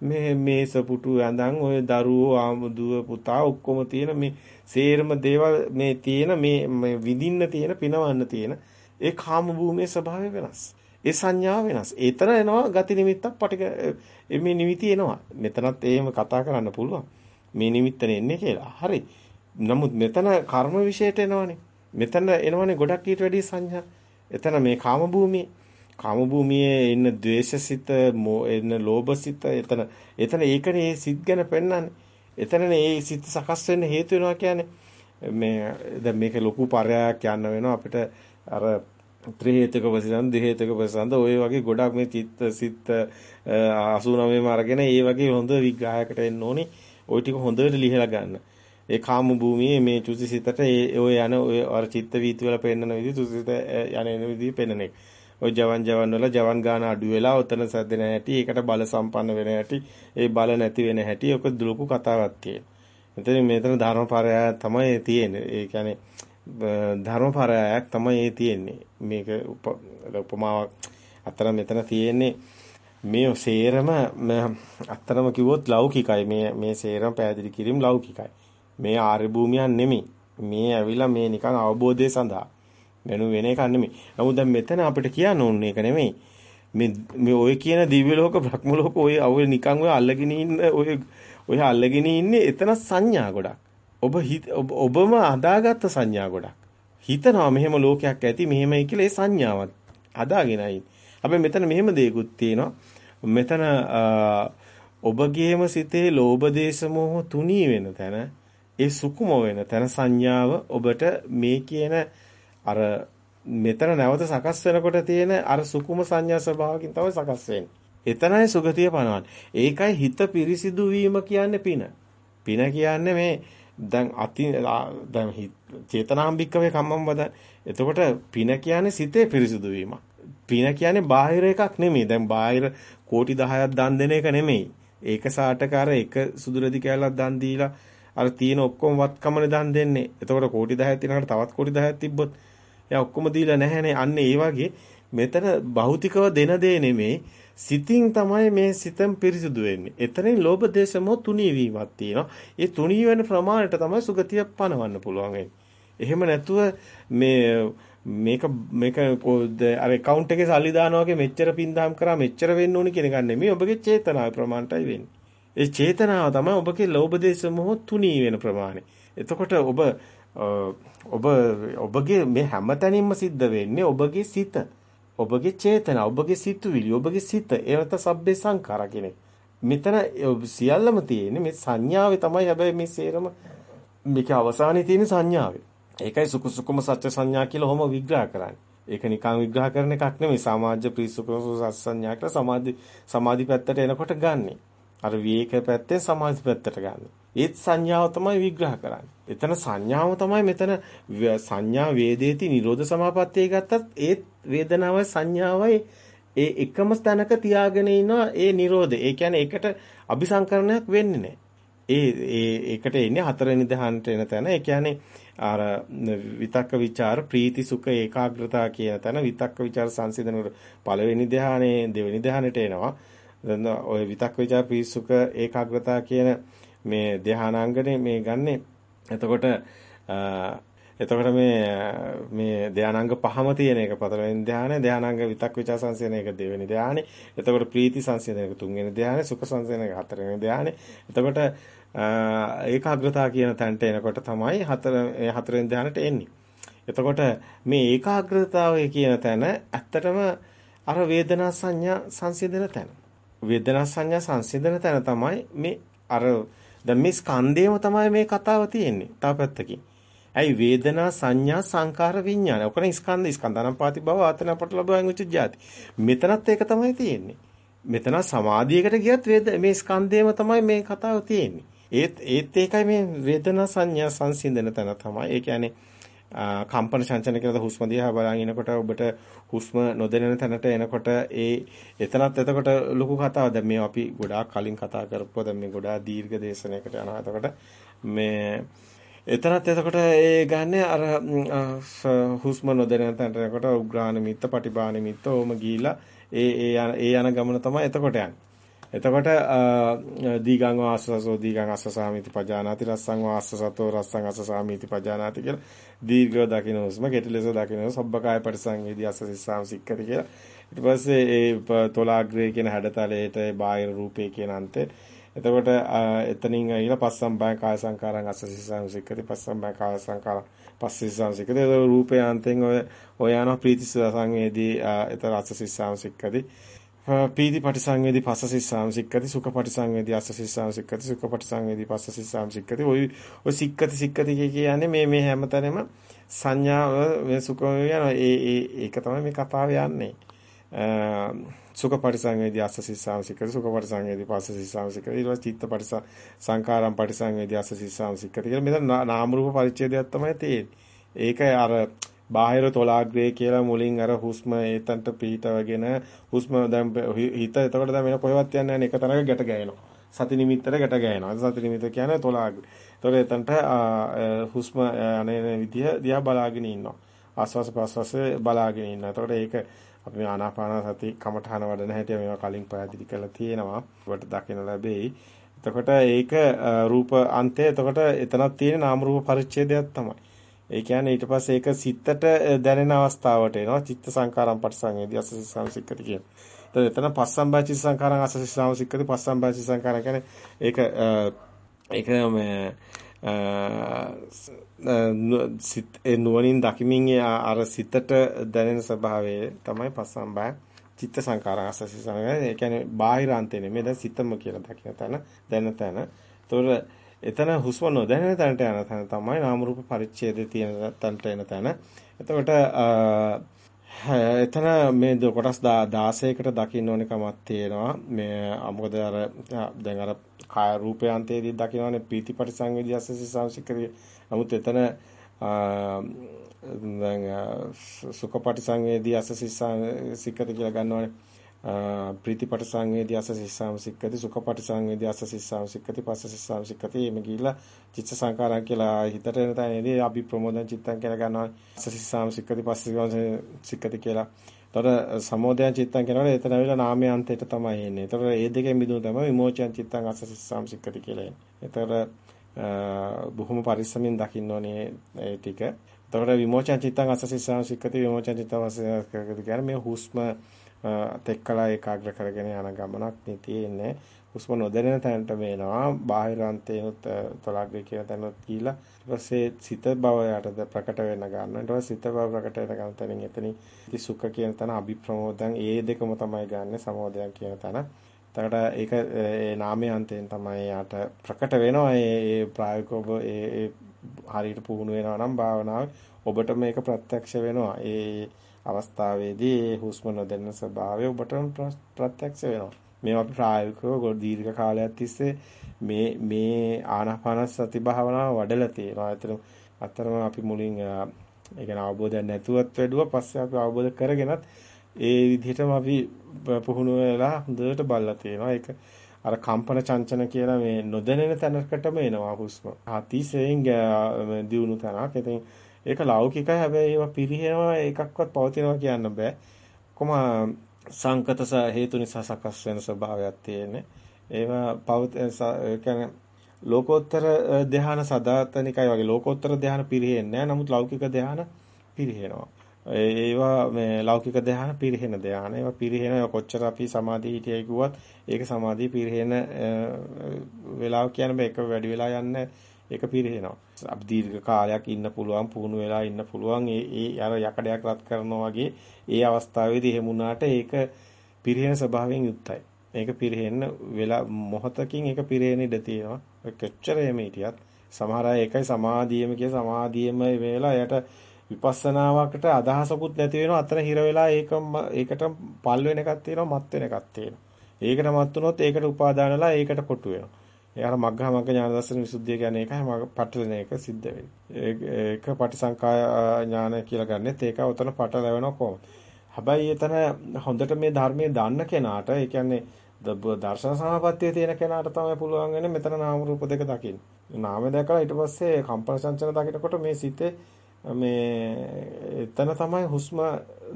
මේ මේස පුටු ඇඳන් ඔය දරුවෝ ආමුදුව පුතා ඔක්කොම තියෙන මේ සේරම දේවල් මේ තියෙන මේ විඳින්න තියෙන පිනවන්න තියෙන ඒ කාම භූමියේ ස්වභාවය වෙනස්. ඒ සංඥාව වෙනස්. ඒතර එනවා ගති නිමිත්තක් පටික මේ නිමිති එනවා. මෙතනත් එහෙම කතා කරන්න පුළුවන්. මේ නිමිත්තනේ එන්නේ කියලා. හරි. නමුත් මෙතන කර්ම විශේෂයට එනවනේ. මෙතන එනවනේ ගොඩක් ඊට වැඩි සංඥා. එතන මේ කාම භූමියේ කාම භූමියේ ඉන්න ද්වේෂසිත, එන්න ලෝභසිත, එතන එතන ඒකනේ සිත් ගැන පෙන්වන්නේ. එතනනේ මේ සිත් සකස් වෙන්න හේතු වෙනවා කියන්නේ මේ දැන් මේක ලොකු පරයක් යන්න වෙනවා අපිට අර ත්‍රි හේතුක ප්‍රතිසන්ද දෙ හේතුක ප්‍රතිසන්ද ඔය වගේ ගොඩක් මේ චිත්ත සිත් 89ම අරගෙන ඒ වගේ හොඳ විග්‍රහයකට එන්න ඕනේ. ওই ටික හොඳට ලිහලා ගන්න. ඒ කාම භූමියේ මේ චුතිසිතට ඒ ඔය යන ඔය අර චිත්ත වීති වල පෙන්නන විදිහ චුතිසිත යන එන විදිහ පෙන්නන එක. ඔය ජවන් ජවන් වල ජවන් ගාන අඩු වෙලා උතන සැදෙන හැටි ඒකට බල සම්පන්න වෙන හැටි ඒ බල නැති වෙන හැටි ඔක ලොකු කතාවක් තියෙනවා. එතන මෙතන ධර්මපරය තමයි තියෙන්නේ. ඒ කියන්නේ ධර්මපරයක් තමයි ඒ තියෙන්නේ. මේක උපමාවක් අතර මෙතන තියෙන්නේ මේ සේරම අත්‍තරම කිව්වොත් ලෞකිකයි. මේ මේ සේරම පැහැදිලි කිරීම ලෞකිකයි. මේ ආර්ය භූමියක් නෙමෙයි. මේ ඇවිල්ලා මේ නිකන් අවබෝධය සඳහා වෙනු වෙන එකක් නෙමෙයි. නමුත් දැන් මෙතන අපිට කියන්න ඕනේ ඒක නෙමෙයි. මේ මේ ඔය කියන දිව්‍ය ලෝක භ්‍රම ලෝක ඔය ඔය නිකන් ඔය අල්ලගෙන ඉන්න ඔය ඔය අල්ලගෙන ඉන්නේ එතන සංඥා ගොඩක්. ඔබ ඔබම හදාගත්ත සංඥා ගොඩක්. හිතනවා මෙහෙම ලෝකයක් ඇති මෙහෙමයි කියලා ඒ සංඥාවත් හදාගෙනයි. හැබැයි මෙතන මෙහෙම දෙයක්ත් තියෙනවා. මෙතන ඔබගේම සිතේ ලෝභ දේශ මොහ තුනී වෙන තැන ඒ සුකුම වෙන තැන සංඥාව ඔබට මේ කියන අර මෙතන නැවත සකස් වෙනකොට තියෙන අර සුකුම සංඥා ස්වභාවකින් තමයි සකස් වෙන්නේ. එතනයි සුගතිය පනවන්නේ. ඒකයි හිත පිරිසිදු වීම කියන්නේ පින. පින කියන්නේ මේ දැන් අති දැන් චේතනාම්බික්කවේ කම්මම් වද. එතකොට පින කියන්නේ සිතේ පිරිසිදු වීමක්. පින කියන්නේ බාහිර එකක් නෙමෙයි. දැන් බාහිර කෝටි 10ක් දන් දෙන එක නෙමෙයි. ඒක සාටකාර එක සුදුරදි කැලක් දන් දීලා අර තියෙන ඔක්කොම වත්කමනේ දන් දෙන්නේ. එතකොට කෝටි 10ක් තියනකට තවත් කෝටි 10ක් තිබ්බොත් එයා ඔක්කොම දීලා නැහැනේ. අන්න ඒ වගේ මෙතන භෞතිකව දෙන දේ නෙමෙයි සිතින් තමයි මේ සිතම් පිරිසිදු වෙන්නේ. එතනින් ලෝභ දේශ මොහ තුනී වීමක් තියෙනවා. ඒ තුනී වෙන ප්‍රමාණයට තමයි සුගතිය පනවන්න පුළුවන් එහෙම නැතුව මේ මේක මේක අර account එකේ සල්ලි දානවා වගේ මෙච්චර පින්දාම් කරා මෙච්චර වෙන්න ඕනි කියන එක නෙමෙයි ඔබගේ චේතනාවේ ප්‍රමාණයටයි වෙන්නේ. ඒ චේතනාව තමයි ඔබගේ ලෝභ දේශ මොහ තුනී වෙන ප්‍රමාණය. එතකොට ඔබ ඔබ ඔබගේ මේ හැමතැනින්ම සිද්ධ වෙන්නේ ඔබගේ සිත. ඔබගේ චේතන, ඔබගේ සිතුවිලි, ඔබගේ සිත, ඒවත සබ්බේ සංඛාර කියන මෙතන සියල්ලම තියෙන්නේ මේ සංඥාවේ තමයි හැබැයි මේ සේරම මේක අවසානයේ තියෙන සංඥාවේ. ඒකයි සුඛ සුඛම සත්‍ය සංඥා කියලා ඔහොම විග්‍රහ කරන්නේ. ඒක නිකන් විග්‍රහ කරන එකක් නෙමෙයි. සමාජ ප්‍රීසුඛම සත්‍ය සංඥා කියලා සමාධි සමාධි පැත්තට එනකොට ගන්නෙ. අර විවේක පැත්තේ සමාධි පැත්තට ගන්න. ඒත් සංඥාව තමයි විග්‍රහ කරන්නේ. එතන සංඥාව තමයි මෙතන සංඥා වේදේති නිරෝධ සමාපත්තිය ගත්තත් ඒත් වේදනාවයි සංඥාවයි ඒ එකම ස්තනක තියාගෙන ඉනවා ඒ Nirodha. ඒ කියන්නේ ඒකට අபிසංකරණයක් වෙන්නේ නැහැ. ඒ ඒ ඒකට එන්නේ හතරවෙනි දහන්ට එන තැන. ඒ කියන්නේ අර විතක්ක ਵਿਚාර ප්‍රීති සුඛ ඒකාග්‍රතාව කියන තැන විතක්ක ਵਿਚාර සංසිඳන පළවෙනි ධානයේ දෙවෙනි ධානයට එනවා. දැන් ඔය විතක්ක ਵਿਚාර ප්‍රීති සුඛ ඒකාග්‍රතාව කියන මේ ධානාංගනේ මේ ගන්නෙ. එතකොට එතකොට මේ මේ ධානාංග පහම තියෙන එක පතරවෙනි ධානය ධානාංග විතක් විචා සංසයන එක දෙවෙනි ධානය. එතකොට ප්‍රීති සංසයන එක තුන්වෙනි ධානය, සුඛ සංසයන එක හතරවෙනි ධානය. එතකොට ඒකාග්‍රතාව කියන තැනට එනකොට තමයි හතර හතරවෙනි ධානයට එන්නේ. එතකොට මේ ඒකාග්‍රතාවය කියන තැන ඇත්තටම අර වේදනා සංඥා සංසිඳන තැන. වේදනා සංඥා සංසිඳන තැන තමයි මේ අර දැන් මේ ස්කන්ධේම තමයි මේ කතාව තියෙන්නේ. තව පැත්තකින්. ඇයි වේදනා සංඥා සංකාර විඥාන. ඔකනේ ස්කන්ධ ස්කන්ධානම්පාති භව ආතන පටලබයන් උච්ච ජාති. මෙතනත් ඒක තමයි තියෙන්නේ. මෙතන සමාධියකට ගියත් වේද මේ ස්කන්ධේම තමයි මේ කතාව තියෙන්නේ. ඒත් ඒත් ඒකයි මේ වේදනා සංඥා සංසිඳන තැන තමයි. ඒ කියන්නේ කම්පන චංචන කියලා හුස්ම දිහා බලන් ඉනකොට ඔබට හුස්ම නොදැනෙන තැනට එනකොට ඒ එතනත් එතකොට ලොකු කතාවක්. දැන් මේ අපි ගොඩාක් කලින් කතා කරපුවා. දැන් මේ ගොඩාක් දීර්ඝ දේශනයකට යනවා. එතකොට මේ එතනත් එතකොට ඒ ගන්න අර හුස්ම නොදැනෙන තැනට එනකොට උග්‍රාණ නිමිත්ත, පටිභා නිමිත්ත ඕම ගිහිලා ඒ ඒ ඒ යන ගමන තමයි එතකොට යන්නේ. එතකොට දීගං වාස්සසෝ දීගං අස්සසාමිති පජානාති රස්සං වාස්සසතෝ රස්සං අස්සසාමිති පජානාති කියලා දීර්ඝව දකින්න හුස්ම කෙටි ලෙස දකින්න සබ්බකාය පරිසංවේදී අස්ස සිස්සාම සික්කති කියලා. ඊට පස්සේ ඒ තොලාග්‍රේ කියන හැඩතලයට බාහිර රූපේ කියන අන්තේ එතකොට එතනින් ඇවිල්ලා පස්සම් බය කාය සංකාරං අස්සසිසං සික්කති පස්සම් බය කාය සංකාරං පස්සිසං සික්කති. ඒ රූපේ අන්තෙන් ඔය ඔය යන ප්‍රීති සංවේදී එතන අස්සසිසං සික්කති. Uh, පීති පටිසංවේදී පස්සසිස්සාම සික්කති සුඛ පටිසංවේදී අස්සසිස්සාම සික්කති සුඛ පටිසංවේදී පස්සසිස්සාම සික්කති. ඔය ඔය සික්කති සික්කති කියන්නේ මේ මේ හැමතැනම සංඥාව මේ සුඛ යන ඒ ඒ ඒක තමයි මේ කතාව යන්නේ. Uh, සුඛ පරිසංවේදී අස්ස සිස්සාම සික්කති සුඛ පරිසංවේදී පස්ස සිස්සාම සික්කති. ඊට පස්සේ චිත්ත පරිස සංකාරම් පරිසංවේදී අස්ස සිස්සාම සික්කති කියලා. මෙතන නාම රූප පරිච්ඡේදයක් තමයි තියෙන්නේ. ඒක අර බාහිර තොලාග්‍රේ කියලා මුලින් අර හුස්ම ඒතන්ට පිහිටවගෙන හුස්ම දැන් හිත එතකොට දැන් වෙන කොහෙවත් යන්නේ නැහැ එක තැනක ගැට ගෑනවා සති නිමිත්තට ගැට ගෑනවා සති නිමිත්ත කියන්නේ තොලාග්‍රේ එතකොට එතන්ට හුස්ම අනේ විදිය දිහා බලාගෙන ඉන්නවා. ආස්වාස ප්‍රස්වාස බලාගෙන ඉන්නවා. එතකොට ඒක අපි මේ ආනාපාන සති කමඨහන වඩන හැටි මේවා කලින් පැහැදිලි කරලා තියෙනවා. ඔබට දකින්න ලැබෙයි. එතකොට ඒක රූප අන්තය. එතකොට එතනක් තියෙන නාම රූප පරිච්ඡේදයක් තමයි. ඒ කියන්නේ ඊට පස්සේ ඒක සිතට දැනෙන අවස්ථාවට එනවා. චිත්ත සංකාරම් පටිසංවේදී අසසි සංසික්කති කියන. එතන එතන පස්සම්බය චිත්ත සංකාරම් අසසි සංසික්කති පස්සම්බය චිත්ත සංකාරම් කියන්නේ ඒක ඒක මේ සිත ඒ නුවණින් දකිමින් අර සිතට දැනෙන ස්වභාවය තමයි පස්සම්බය චිත්ත සංකාරා අසසි සංකාරය. ඒ කියන්නේ බාහිර අන්තේ නෙමෙයි දැන් සිතම කියලා දකින තැන දැන තැන. ඒතොර එතන හුස්ම නොදැනෙන තැනට යන තැන තමයි නාම රූප පරිච්ඡේදයේ තියෙන තැනට එන තැන. එතකොට එතන මේ කොටස් 16කට දකින්න ඕන කමක් තියෙනවා. මේ මොකද අර දැන් අර කාය රූපයන්තයේදී දකින්නනේ ප්‍රීතිපටි සංවේදී අසසි සංසිකරිය. නමුත් එතන දැන් සුඛපටි සංවේදී අසසි සංසිකරිය කියලා ගන්නවනේ. ප්‍රීතිපට සංවේදී අස සිස්සාම සික්කති සුඛපට සංවේදී අස සිස්සාම සික්කති පස්ස සිස්සාම සික්කති එමෙ ගිහිල්ලා චිත්ත සංකාරම් කියලා හිතට එන තැනදී අපි ප්‍රමෝදන් චිත්තං කියලා ගන්නවා අස සිස්සාම සික්කති පස්ස සික්කති කියලා. එතකොට සමෝදයන් චිත්තං කියනකොට එතන ඇවිල්ලා නාමයේ අන්තයට තමයි එන්නේ. එතකොට මේ දෙකෙන් මිදුණු තමයි විමෝචයන් චිත්තං අස සිස්සාම සික්කති කියලා එන්නේ. එතකොට බොහොම පරිස්සමින් දකින්න ඕනේ ඒ ටික. එතකොට විමෝචයන් චිත්තං අස සිස්සාම සික්කති විමෝචයන් චිත්තං අස සික්කති කියන්නේ මේ හුස්ම තෙක්කලා ඒකාග්‍ර කරගෙන යන ගමනක් නේ තියෙන්නේ. හුස්ම නොදැනෙන තැනට මේනවා. බාහිරාන්තේනොත් තොලග්ගේ කියන තැනොත් ගිහිලා ඊට පස්සේ සිත බව යටද ප්‍රකට වෙන්න ගන්නවා. ඊට පස්සේ සිත බව ප්‍රකට වෙන ගමන් තැනින් එතනින් ඉති සුඛ කියන තැන අභිප්‍රමෝදන් ඒ දෙකම තමයි ගන්න සමෝදයන් කියන තැන. එතකොට ඒක ඒ නාමයේ අන්තයෙන් තමයි යාට ප්‍රකට වෙනවා. ඒ ප්‍රායෝගිකව ඒ හරියට පුහුණු වෙනවා නම් භාවනාව ඔබට මේක ප්‍රත්‍යක්ෂ වෙනවා. ඒ අවස්ථාවේදී ඒ හුස්ම නොදැනෙන ස්වභාවය ඔබටම ප්‍රත්‍යක්ෂ වෙනවා. මේවා අපි ප්‍රායෝගිකව දීර්ඝ කාලයක් තිස්සේ මේ මේ ආනාපාන සති භාවනාව වඩලා තියෙනවා. අතන අතරම අපි මුලින් ඒ කියන්නේ අවබෝධයක් නැතුවත් වැඩුවා පස්සේ අපි අවබෝධ කරගෙනත් ඒ විදිහටම අපි පුහුණු වෙලා හොඳට බලලා තියෙනවා. ඒක අර කම්පන චංචන කියලා මේ නොදැනෙන තැනකටම එනවා හුස්ම. අතිශයින් දියුණු තැනක්. ඉතින් ඒක ලෞකිකයි හැබැයි ඒවා පිරිහෙනවා එකක්වත් පවතිනවා කියන්න බෑ. කොහොම සංකත හේතු නිසා සකස් වෙන ස්වභාවයක් තියෙන්නේ. ඒවා පවත කියන්නේ ලෝකෝත්තර ධ්‍යාන සදාතනිකයි වගේ ලෝකෝත්තර ධ්‍යාන පිරිහෙන්නේ නැහැ. නමුත් ලෞකික ධ්‍යාන පිරිහෙනවා. ඒවා මේ ලෞකික ධ්‍යාන පිරිහෙන ධ්‍යාන. ඒවා පිරිහෙන කොච්චර අපි සමාධිය හිටියයි කිව්වත් ඒක සමාධිය පිරිහෙන වෙලාව කියන්නේ මේක වැඩි වෙලා යන්නේ ඒක පිරිහෙනවා. අපි දීර්ඝ කාලයක් ඉන්න පුළුවන්, පුහුණු වෙලා ඉන්න පුළුවන්. ඒ ඒ අර යකඩයක් රත් කරනවා වගේ ඒ අවස්ථාවේදී එහෙමුණාට ඒක පිරිහෙන ස්වභාවයෙන් යුක්තයි. මේක පිරෙහෙන්න වෙලා මොහතකින් ඒක පිරෙහෙන ඉඩ තියෙනවා. කොච්චර එමෙ හිටියත් සමහර අය ඒකයි සමාධියම කිය සමාධියම වෙලා එයට විපස්සනාවකට අදහසකුත් නැති වෙනවා. අතන හිර වෙලා ඒක ඒකට පල් වෙන එකක් තියෙනවා, මත් වෙන එකක් තියෙනවා. ඒකට මත් වුණොත් ඒකට උපාදානලා ඒකට කොටු වෙනවා. ඒ අර මග්ගහ මග්ග ඥාන දර්ශන විසුද්ධිය කියන්නේ ඒකයි මග පටලන එක සිද්ධ වෙන්නේ. ඒක පටිසංකා ඥාන කියලා ගන්නෙත් ඒක උතන පටලවෙනව කොහොමද? හැබැයි එතන හොඳට මේ ධර්මයේ දන්න කෙනාට ඒ කියන්නේ දර්ශන සමාපත්තියේ තියෙන කෙනාට තමයි පුළුවන් වෙන්නේ මෙතන නාම රූප දෙක දකින්න. නාමය දැකලා ඊට පස්සේ කම්පන සංචලන දකිනකොට මේ සිතේ මේ එතන තමයි හුස්ම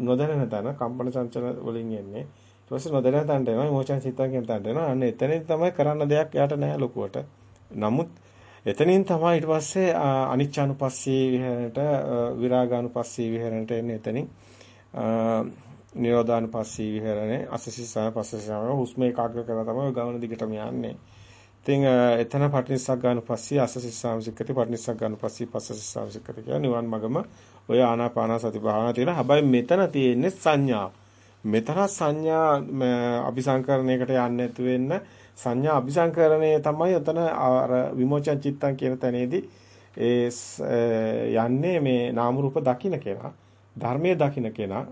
නොදැනෙන තැන කම්පන සංචලන වලින් එන්නේ. ඊට පස්සේ නොදැනෙන තැනට එනවා ඉමෝෂන් සිතන් කියන තැනට එනවා. අන්න එතනින් තමයි කරන්න දෙයක් යාට නැහැ ලොකුවට. නමුත් එතනින් තමයි ඊට පස්සේ අනිච්චානුපස්සී විහෙරණට විරාගානුපස්සී විහෙරණට එන්නේ එතනින්. නිරෝධානුපස්සී විහරණේ අසසිසාන පස්සසාන හුස්ම ඒකාග්‍ර කරලා තමයි ගමන දිගටම යන්නේ. ඉතින් එතන පටිනිස්සග්ගානුපස්සී අසසිසාමසිකති පටිනිස්සග්ගානුපස්සී පස්සසිසාමසිකති කියන නිවන් මගම ඔය ආනාපාන සති භාවනා තියෙන. හැබැයි මෙතන තියෙන්නේ සංඥා. මෙතන සංඥා අபிසංකරණයකට යන්නේ නැතු වෙන්න සංඥා අபிසංකරණය තමයි එතන අර විමෝචන චිත්තං කියන තැනේදී ඒ යන්නේ මේ නාම රූප දකින්න කෙනා ධර්මයේ දකින්න කෙනා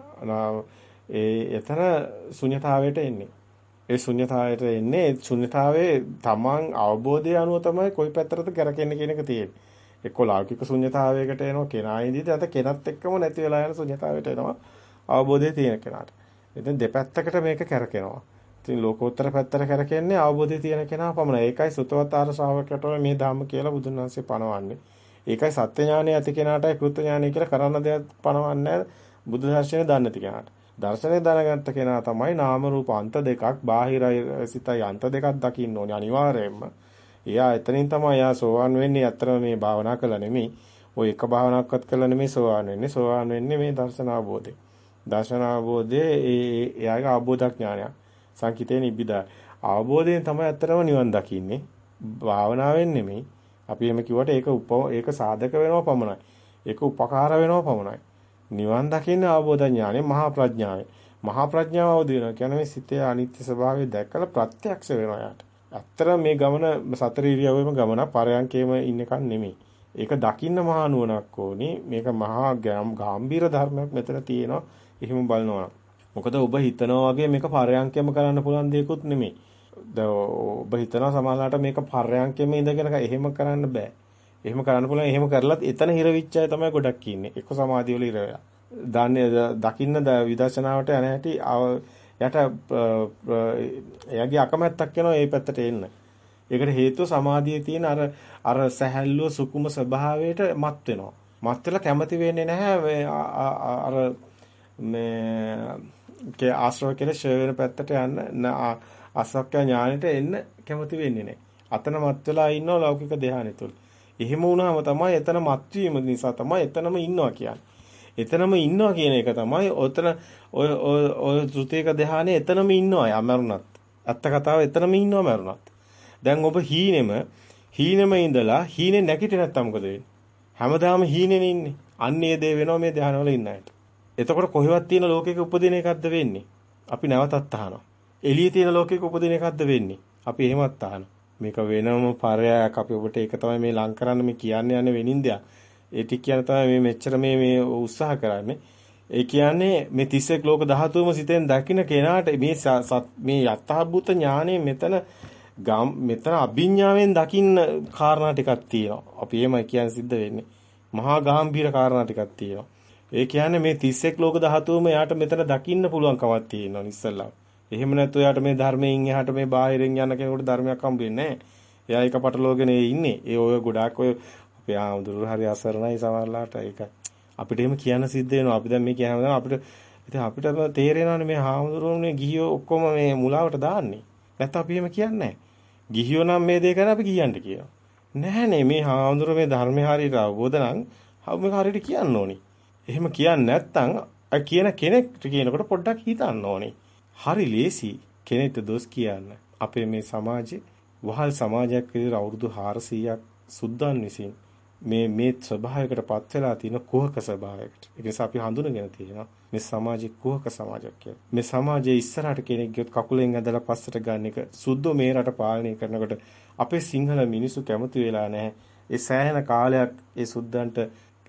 ඒ එතන ශුන්‍යතාවයට එන්නේ. ඒ ශුන්‍යතාවයට එන්නේ ඒ ශුන්‍යතාවයේ තමන් අවබෝධය අනුව තමයි කොයි පැත්තටද කරකෙන්නේ කියන එක තියෙන්නේ. එක්ක ලෞකික ශුන්‍යතාවයකට එනවා කෙනා ඉදිරියට අත කෙනත් එක්කම නැති වෙලා යන ශුන්‍යතාවයට එනවා අවබෝධය තියෙන කෙනාට. ඉතින් දෙපැත්තකට මේක කරකිනවා. ඉතින් ලෝකෝත්තර පැත්තට කරකෙන්නේ අවබෝධය තියෙන කෙනා පමණයි. ඒකයි සුතවතාර ශ්‍රාවකයට මේ ධම්ම කියලා බුදුන් වහන්සේ පනවන්නේ. ඒකයි සත්‍ය ඥානය ඇති කෙනාටයි කෘත්‍ය ඥානය කියලා කරන්න දෙයක් පනවන්නේ බුදු දර්ශනය දන්නේ නැති කෙනාට. දර්ශනය දැනගත්ත කෙනා තමයි නාම රූප අන්ත දෙකක් බාහිරයි සිතයි අන්ත දෙකක් දකින්න ඕනේ අනිවාර්යයෙන්ම. එයා එතනින් තමයි එයා සෝවාන් වෙන්නේ. අත්‍තරම මේ භාවනා කළා නෙමෙයි. ඔය එක භාවනාවක්වත් කළා නෙමෙයි සෝවාන් වෙන්නේ. සෝවාන් වෙන්නේ මේ දර්ශන අවබෝධය. දර්ශන අවබෝධයේ ඒ එයාගේ අවබෝධ ඥානයක්. සංකිතේ නිබ්බිදා. අවබෝධයෙන් තමයි අත්‍තරම නිවන් දකින්නේ. භාවනාවෙන් නෙමෙයි. අපි එහෙම කිව්වට ඒක ඒක සාධක වෙනවා පමණයි. ඒක උපකාර වෙනවා පමණයි. නිවන් දකින්න අවබෝධ ඥානෙ මහා ප්‍රඥාවයි. මහා ප්‍රඥාව අවදි වෙනවා. කියන්නේ මේ සිතේ අනිත්‍ය ස්වභාවය දැකලා ප්‍රත්‍යක්ෂ වෙනවා යාට. ඇත්තට මේ ගමන සතර ඉරියව්වෙම ගමන පරයන්කේම ඉන්න එකක් නෙමෙයි. ඒක දකින්න මහා නුවණක් ඕනි. මේක මහා ගැඹීර ධර්මයක් මෙතන තියෙනවා. එහෙම බලනවා. මොකද ඔබ හිතනවා වගේ මේක පරයන්කේම කරන්න පුළුවන් දෙයක්වත් නෙමෙයි. ඔබ හිතනවා සමහරවිට මේක පරයන්කේම ඉඳගෙන එහෙම කරන්න බෑ. එහෙම කරන්න පුළුවන් එහෙම කරලත් එතන හිර වෙච්ච අය තමයි ගොඩක් ඉන්නේ. එක්ක සමාධිය වල හිර වෙලා. දන්නේ දකින්න විදර්ශනාවට යන හැටි යට එයාගේ අකමැත්තක් වෙනවා මේ පැත්තට එන්න. ඒකට හේතුව සමාධියේ තියෙන අර අර සැහැල්ලුව සුකුම ස්වභාවයට මත් වෙනවා. මත් වෙලා කැමති වෙන්නේ නැහැ අර මේ කේ ආශ්‍රව කියලා ෂය වෙන පැත්තට යන්න අසක්ක ඥානෙට එන්න කැමති වෙන්නේ නැහැ. අතන මත් වෙලා ඉන්නවා ලෞකික ධානය තුල. එහෙම වුණාම තමයි එතන මත්වීම නිසා තමයි එතනම ඉන්නවා කියන්නේ. එතනම ඉන්නවා කියන එක තමයි ඔතන ඔය ඔය ඔය ත්‍ෘතීක ධානයේ එතනම ඉන්නවා යමරුණත්. අත්ත කතාව එතනම ඉන්නවා මරුණත්. දැන් ඔබ හීනෙම හීනෙම ඉඳලා හීනේ නැගිටින්න නැත්තම් මොකද වෙන්නේ? හැමදාම හීනෙන ඉන්නේ. අන්නේ දේ වෙනවා මේ ධානවල ඉන්න අයට. එතකොට කොහෙවත් තියෙන ලෝකයක උපදින එකක්ද වෙන්නේ? අපි නැවතත් අහනවා. එළියේ තියෙන ලෝකයක උපදින එකක්ද වෙන්නේ? අපි එහෙමත් අහනවා. මේක වෙනම පරයක් අපි ඔබට ඒක තමයි මේ ලං කරන්න මේ කියන්න යන්නේ වෙනින් දෙයක්. ඒ ටික කියන තමයි මේ මෙච්චර මේ මේ උත්සාහ කරන්නේ. ඒ කියන්නේ මේ 31 ලෝක ධාතුවම සිතෙන් දකින්න කෙනාට මේ මේ යථාභූත ඥානය මෙතන මෙතන අභිඥාවෙන් දකින්න කාරණා ටිකක් තියෙනවා. අපි එහෙමයි කියන්න සිද්ධ වෙන්නේ. මහා ගාම්භීර කාරණා ටිකක් තියෙනවා. ඒ කියන්නේ මේ 31 ලෝක ධාතුවම යාට මෙතන දකින්න පුළුවන් කමක් තියෙනවා ඉස්සල්ලා. එහෙම නැත්නම් එයාට මේ ධර්මයෙන් එහාට මේ බාහිරින් යන කෙනෙකුට ධර්මයක් හම්බෙන්නේ නැහැ. එයා ඒක පටලවාගෙන ඉන්නේ. ඒ ඔය ගොඩාක් ඔය අපේ ආමුදුරු හරි අසරණයි සමහරලාට ඒක අපිට එහෙම කියන්න සිද්ධ වෙනවා. අපි දැන් මේ කියනම අපිට ඉතින් අපිට තේරෙනවානේ මේ ආමුදුරුනේ ගිහියෝ ඔක්කොම මේ මුලාවට දාන්නේ. නැත්නම් අපි එහෙම කියන්නේ ගිහියෝ නම් මේ දේ කරලා අපි කියන්න කියනවා. නැහනේ මේ ආමුදුරු මේ ධර්මය හරියට අවබෝධ නම් මේක හරියට කියන්න ඕනි. එහෙම කියන්නේ නැත්නම් කියන කෙනෙක්ට කියනකොට පොඩ්ඩක් හිතන්න ඕනේ. හරි ලේසි කෙනෙක්ට දොස් කියන්න. අපේ මේ සමාජේ වහල් සමාජයක් විදිහට අවුරුදු 400ක් සුද්දන් විසින් මේ මේ ස්වභාවයකට පත් වෙලා තියෙන කුහක ස්වභාවයකට. ඒ නිසා අපි හඳුනගෙන තියෙනවා මේ සමාජයේ කුහක සමාජයක් කියලා. මේ සමාජයේ ඉස්සරහට කෙනෙක් ගියොත් කකුලෙන් ඇදලා පස්සට ගන්න එක සුද්ධෝ මේ රට පාලනය කරනකොට අපේ සිංහල මිනිස්සු කැමති වෙලා නැහැ. ඒ සෑහෙන කාලයක් ඒ සුද්දන්ට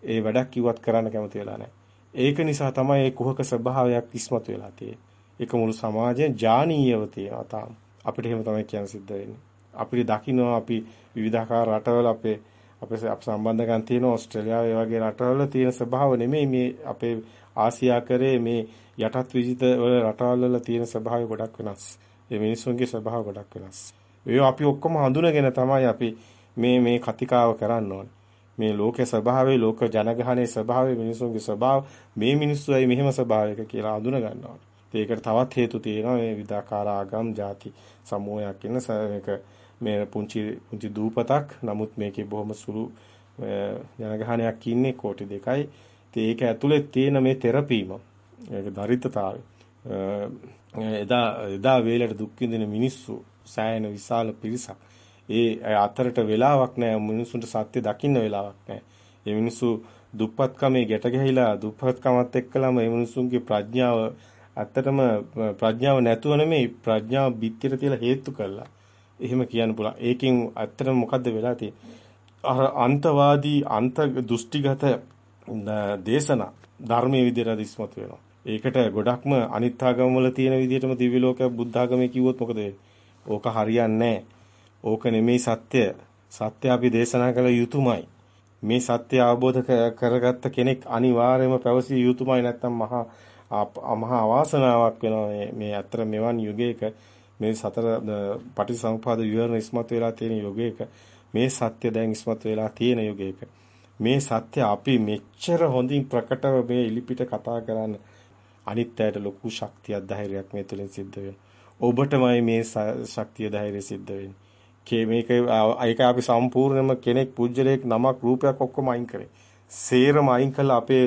ඒ වැඩක් කිව්වත් කරන්න කැමති වෙලා නැහැ. ඒක නිසා තමයි මේ කුහක ස්වභාවයක් ඉස්මතු වෙලා තියෙන්නේ. ඒක මුළු සමාජයෙන් ජානීයව තියෙනවා තාම. අපිට එහෙම තමයි කියන්න සිද්ධ වෙන්නේ. අපිට දකින්නවා අපි විවිධාකාර රටවල අපේ අපේ අප සම්බන්ධකම් තියෙන ඕස්ට්‍රේලියාව ඒ වගේ රටවල තියෙන ස්වභාව නෙමෙයි මේ අපේ ආසියා කරේ මේ යටත් විජිත වල රටවල් වල තියෙන ස්වභාවය ගොඩක් වෙනස්. ඒ මිනිස්සුන්ගේ ස්වභාව ගොඩක් වෙනස්. ඒ අපි ඔක්කොම හඳුනගෙන තමයි අපි මේ මේ කතිකාව කරන්න ඕනේ. මේ ලෝකේ ස්වභාවය ලෝක ජනගහනයේ ස්වභාවය මිනිසුන්ගේ ස්වභාව මේ මිනිස්සුයි මෙහෙම ස්වභාවයක කියලා හඳුන ගන්නවා. ඒකට තවත් හේතු තියෙනවා මේ විදාකාර ආගම් ಜಾති සමූහයක් ඉන්න මේක මේ පුංචි පුංචි දූපතක් නමුත් මේකේ බොහොම සුළු ජනගහනයක් ඉන්නේ කෝටි දෙකයි. ඉතින් ඒක ඇතුලේ තියෙන මේ තෙරපීම ඒක දරිද්‍රතාවය. එදා එදා වේලට දුක් විඳින මිනිස්සු සෑහෙන විශාල පිරිසක්. ඒ අතරට වෙලාවක් නැහැ මිනිසුන්ට සත්‍ය දකින්න වෙලාවක් නැහැ. ඒ මිනිස්සු දුප්පත්කමේ ගැට ගැහිලා දුප්පත්කමත් එක්කලම මේ මිනිසුන්ගේ ප්‍රඥාව ඇත්තටම ප්‍රඥාව නැතුව නෙමෙයි ප්‍රඥාව බිත්තියට තියලා හේතු කළා. එහෙම කියන්න පුළුවන්. ඒකෙන් ඇත්තටම මොකද්ද වෙලා තියෙන්නේ? අර අන්තවාදී අන්ත දෘෂ්ටිගත දේශනා ධර්මයේ විදිහට ඉස්මතු වෙනවා. ඒකට ගොඩක්ම අනිත් ආගම් වල තියෙන විදිහටම දිව්‍ය ලෝකයක් බුද්ධ ආගමේ කිව්වොත් මොකද ඕක හරියන්නේ ඕක නෙමෙයි සත්‍ය. සත්‍ය අපි දේශනා කළ යුතුමයි. මේ සත්‍ය අවබෝධ කරගත්ත කෙනෙක් අනිවාර්යයෙන්ම පැවසිය යුතුමයි නැත්තම් මහා මහා අවාසනාවක් වෙනවා මේ මේ අතර මෙවන් යුගයක මේ සතර පටිසමුපාද විවරණ ඉස්මතු වෙලා තියෙන යුගයක මේ සත්‍ය දැන් ඉස්මතු වෙලා තියෙන යුගයක මේ සත්‍ය අපි මෙච්චර හොඳින් ප්‍රකටව මේ ඉලිපිට කතා කරන්න අනිත් අයට ලොකු ශක්තියක් ධෛර්යයක් මේ තුලින් සිද්ධ වෙනවා. ඔබටමයි මේ ශක්තිය ධෛර්යය සිද්ධ වෙන්නේ. කේ මේක ඒක අපි සම්පූර්ණයෙන්ම කෙනෙක් පුජ්‍යලයක් නමක් රූපයක් ඔක්කොම අයින් කරේ. සේරම අයින් කළා අපේ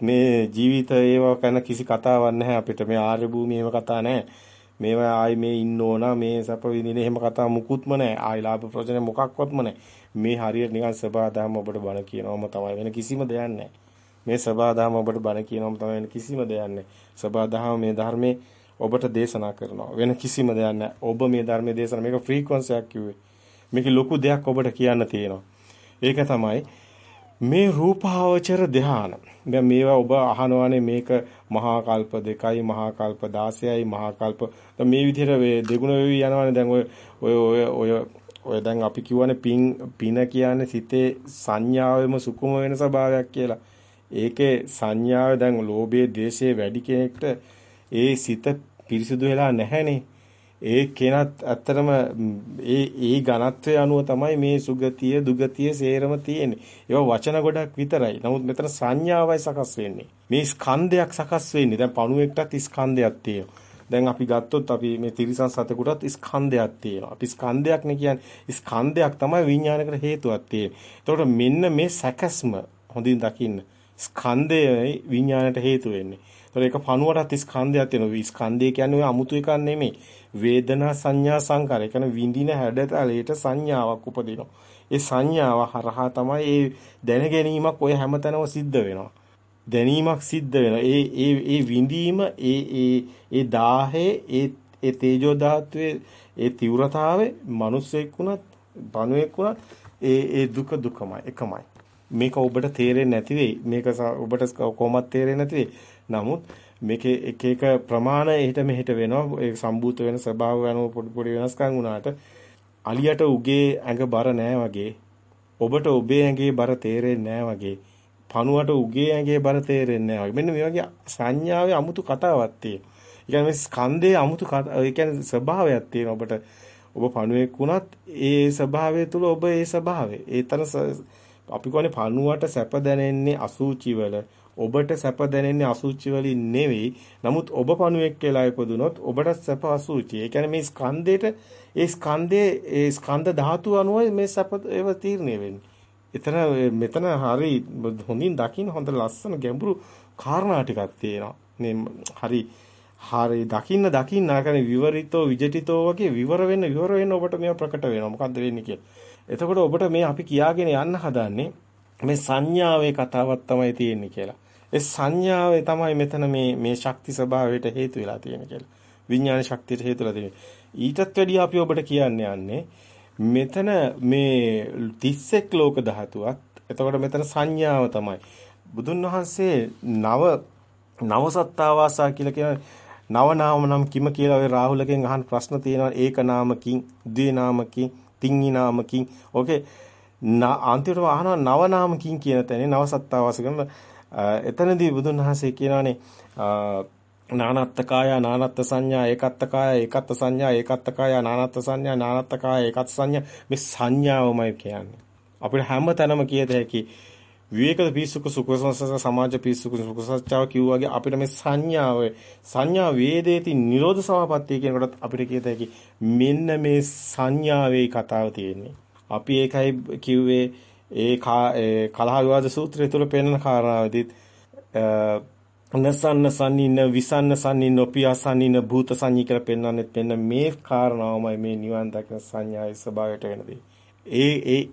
මේ ජීවිත ඒව කරන කිසි කතාවක් නැහැ අපිට. මේ ආර්ය භූමිය එහෙම කතා නැහැ. මේවා ආයි මේ ඉන්න ඕන මේ සැප විඳින එහෙම කතා මුකුත්ම නැහැ. ආයි ලාභ ප්‍රයෝජන මොකක්වත්ම නැහැ. මේ හරියට නිකන් සබා දහම ඔබට බණ කියනවම තමයි වෙන කිසිම දෙයක් නැහැ. මේ සබා දහම ඔබට බණ කියනවම තමයි වෙන කිසිම දෙයක් නැහැ. සබා දහම මේ ධර්මයේ ඔබට දේශනා කරනවා. වෙන කිසිම දෙයක් නැහැ. ඔබ මේ ධර්මයේ දේශනා මේක ෆ්‍රීකවන්සි එකක් කිව්වේ. මේක ලොකු දෙයක් ඔබට කියන්න තියෙනවා. ඒක තමයි මේ රූපාවචර ධානය දැන් මේවා ඔබ අහනවානේ මේක මහා කල්ප දෙකයි මහා කල්ප 16යි මහා කල්ප මේ විදිහට දෙගුණ වෙවි යනවානේ දැන් ඔය ඔය ඔය ඔය දැන් අපි කියවනේ පින් පින කියන්නේ සිතේ සංඥාවෙම සුකුම වෙන ස්වභාවයක් කියලා. ඒකේ සංඥාව දැන් ලෝභයේ ද්වේෂයේ වැඩි කෙනෙක්ට ඒ සිත පිරිසිදු වෙලා නැහැනේ. ඒ කෙනත් ඇත්තටම ඒ ඒ ඝනත්වයේ අනුව තමයි මේ සුගතිය දුගතිය සේරම තියෙන්නේ. ඒවා වචන ගොඩක් විතරයි. නමුත් මෙතන සංඥාවයි සකස් වෙන්නේ. මේ ස්කන්ධයක් සකස් වෙන්නේ. දැන් පණුවෙක්ටත් ස්කන්ධයක් තියෙනවා. දැන් අපි ගත්තොත් අපි මේ තිරිසන් සතෙකුටත් ස්කන්ධයක් තියෙනවා. අපි ස්කන්ධයක් නේ කියන්නේ. ස්කන්ධයක් තමයි විඥානයකට හේතුවක් තියෙන්නේ. එතකොට මෙන්න මේ සැකස්ම හොඳින් දකින්න. ස්කන්ධයයි විඥානයට හේතු වෙන්නේ. ඒතකොට ඒක පණුවටත් ස්කන්ධයක් තියෙනවා. ස්කන්ධය කියන්නේ ඔය අමුතු එකක් නෙමෙයි. වේදනා සංඥා සංකාර. ඒ කියන්නේ විඳින හැඩතලයට සංඥාවක් උපදිනවා. ඒ සංඥාව හරහා තමයි ඒ දැන ගැනීමක් ඔය හැමතැනම සිද්ධ වෙනවා. දැනීමක් සිද්ධ වෙනවා. ඒ ඒ ඒ විඳීම ඒ ඒ ඒ දාහේ ඒ ඒ තේජෝ ධාතුවේ ඒ තීව්‍රතාවයේ මිනිස්සෙක් වුණත්, බණුවෙක් වුණත් ඒ ඒ දුක දුකමයි එකමයි. මේක ඔබට තේරෙන්නේ නැති වෙයි. මේක ඔබට කොහොමත් තේරෙන්නේ නැති වෙයි. නමුත් මේකේ එක එක ප්‍රමාණය එහෙට මෙහෙට වෙනවා. ඒ සම්බූත වෙන ස්වභාව යන පොඩි පොඩි වෙනස්කම් වුණාට අලියට උගේ ඇඟ බර නෑ වගේ. ඔබට ඔබේ ඇඟේ බර තේරෙන්නේ නෑ වගේ. පණුවට උගේ ඇඟේ බර තේරෙන්නේ නෑ වගේ. මෙන්න මේ වගේ සංඥාවේ අමුතු කතාවක් තියෙනවා. ඒ කියන්නේ ස්කන්ධයේ 아무තු ඒ කියන්නේ ස්වභාවයක් තියෙන ඔබට ඔබ පණුවෙක් වුණත් ඒ ස්වභාවය තුළ ඔබ ඒ ස්වභාවය ඒතර අපි කියන්නේ පණුවට සැප දැනෙන්නේ අසුචි වල ඔබට සැප දැනෙන්නේ අසුචි වලින් නෙවෙයි. නමුත් ඔබ පණුවෙක් කියලා ඉපදුනොත් ඔබට සැප අසුචි. ඒ කියන්නේ මේ ස්කන්ධේට ඒ ස්කන්ධයේ ඒ ස්කන්ධ ධාතු අනුව මේ සැප ඒව තීරණය වෙන්නේ. එතන මෙතන හරි හොඳින් දකින්න හොඳ ලස්සන ගැඹුරු කාරණා ටිකක් තියෙනවා. මේ හරි හරි දකින්න දකින්න අරගෙන විවරිතෝ විජටිතෝ වගේ විවර වෙන්න විවර වෙන්න ඔබට මේවා ප්‍රකට වෙනවා. මොකද්ද වෙන්නේ කියලා. එතකොට ඔබට මේ අපි කියාගෙන යන්න හදන්නේ මේ සංඥාවේ කතාවක් තමයි තියෙන්නේ කියලා. ඒ සංඥාවේ තමයි මෙතන මේ මේ ශක්ති ස්වභාවයට හේතු වෙලා තියෙන්නේ කියලා. විඥාන ශක්තියට හේතු වෙලා තියෙන්නේ. ඊටත් වැඩිය අපි ඔබට කියන්න යන්නේ මෙතන මේ 31 ලෝක ධාතුවත් එතකොට මෙතන සංඥාව තමයි. බුදුන් වහන්සේ නව නව සත්තාවාසා කියලා කියන නව නාම නම් කිම කියලා ඔය රාහුලගෙන් අහන ප්‍රශ්න තියෙනවා ඒක නාමකින් ද්වේ නාමකින් තින්හි නාමකින් ඕකේ අන්තිමට අහනවා නව නාමකින් කියන තැනේ නව සත්තාවාස කරන එතනදී බුදුන් වහන්සේ කියනවානේ නානත්තකාය නානත්ත් සංඥා ඒකත්ත කාය ඒකත්ත සංඥා ඒකත්ත කාය නානත්ත් සංඥා නානත්ත කාය ඒකත් සංඥා මේ සංඥාවමයි කියන්නේ. අපිට හැම තැනම කියත හැකි විවේකද පිස්සුක සුඛසංසස සමාජ පිස්සුක සුඛසත්‍යාව කිව්වාගේ අපිට මේ සංඥාව සංඥා වේදේති නිරෝධ සමාපත්තිය කියනකොට අපිට කියත හැකි මෙන්න මේ සංඥාවේ කතාව තියෙන්නේ. අපි ඒකයි කිව්වේ ඒ කලහ විවාද සූත්‍රය තුල පෙන්වන කාරණාවෙදිත් නසන්න සන්නින විසන්න සන්නින ඔපියාසන්නින භූත සංඤී කියලා පෙන්වන්නෙත් මෙන්න මේ කාරණාවමයි මේ නිවන් දකින සංඥාවේ ස්වභාවයට වෙනදී. ඒ ඒ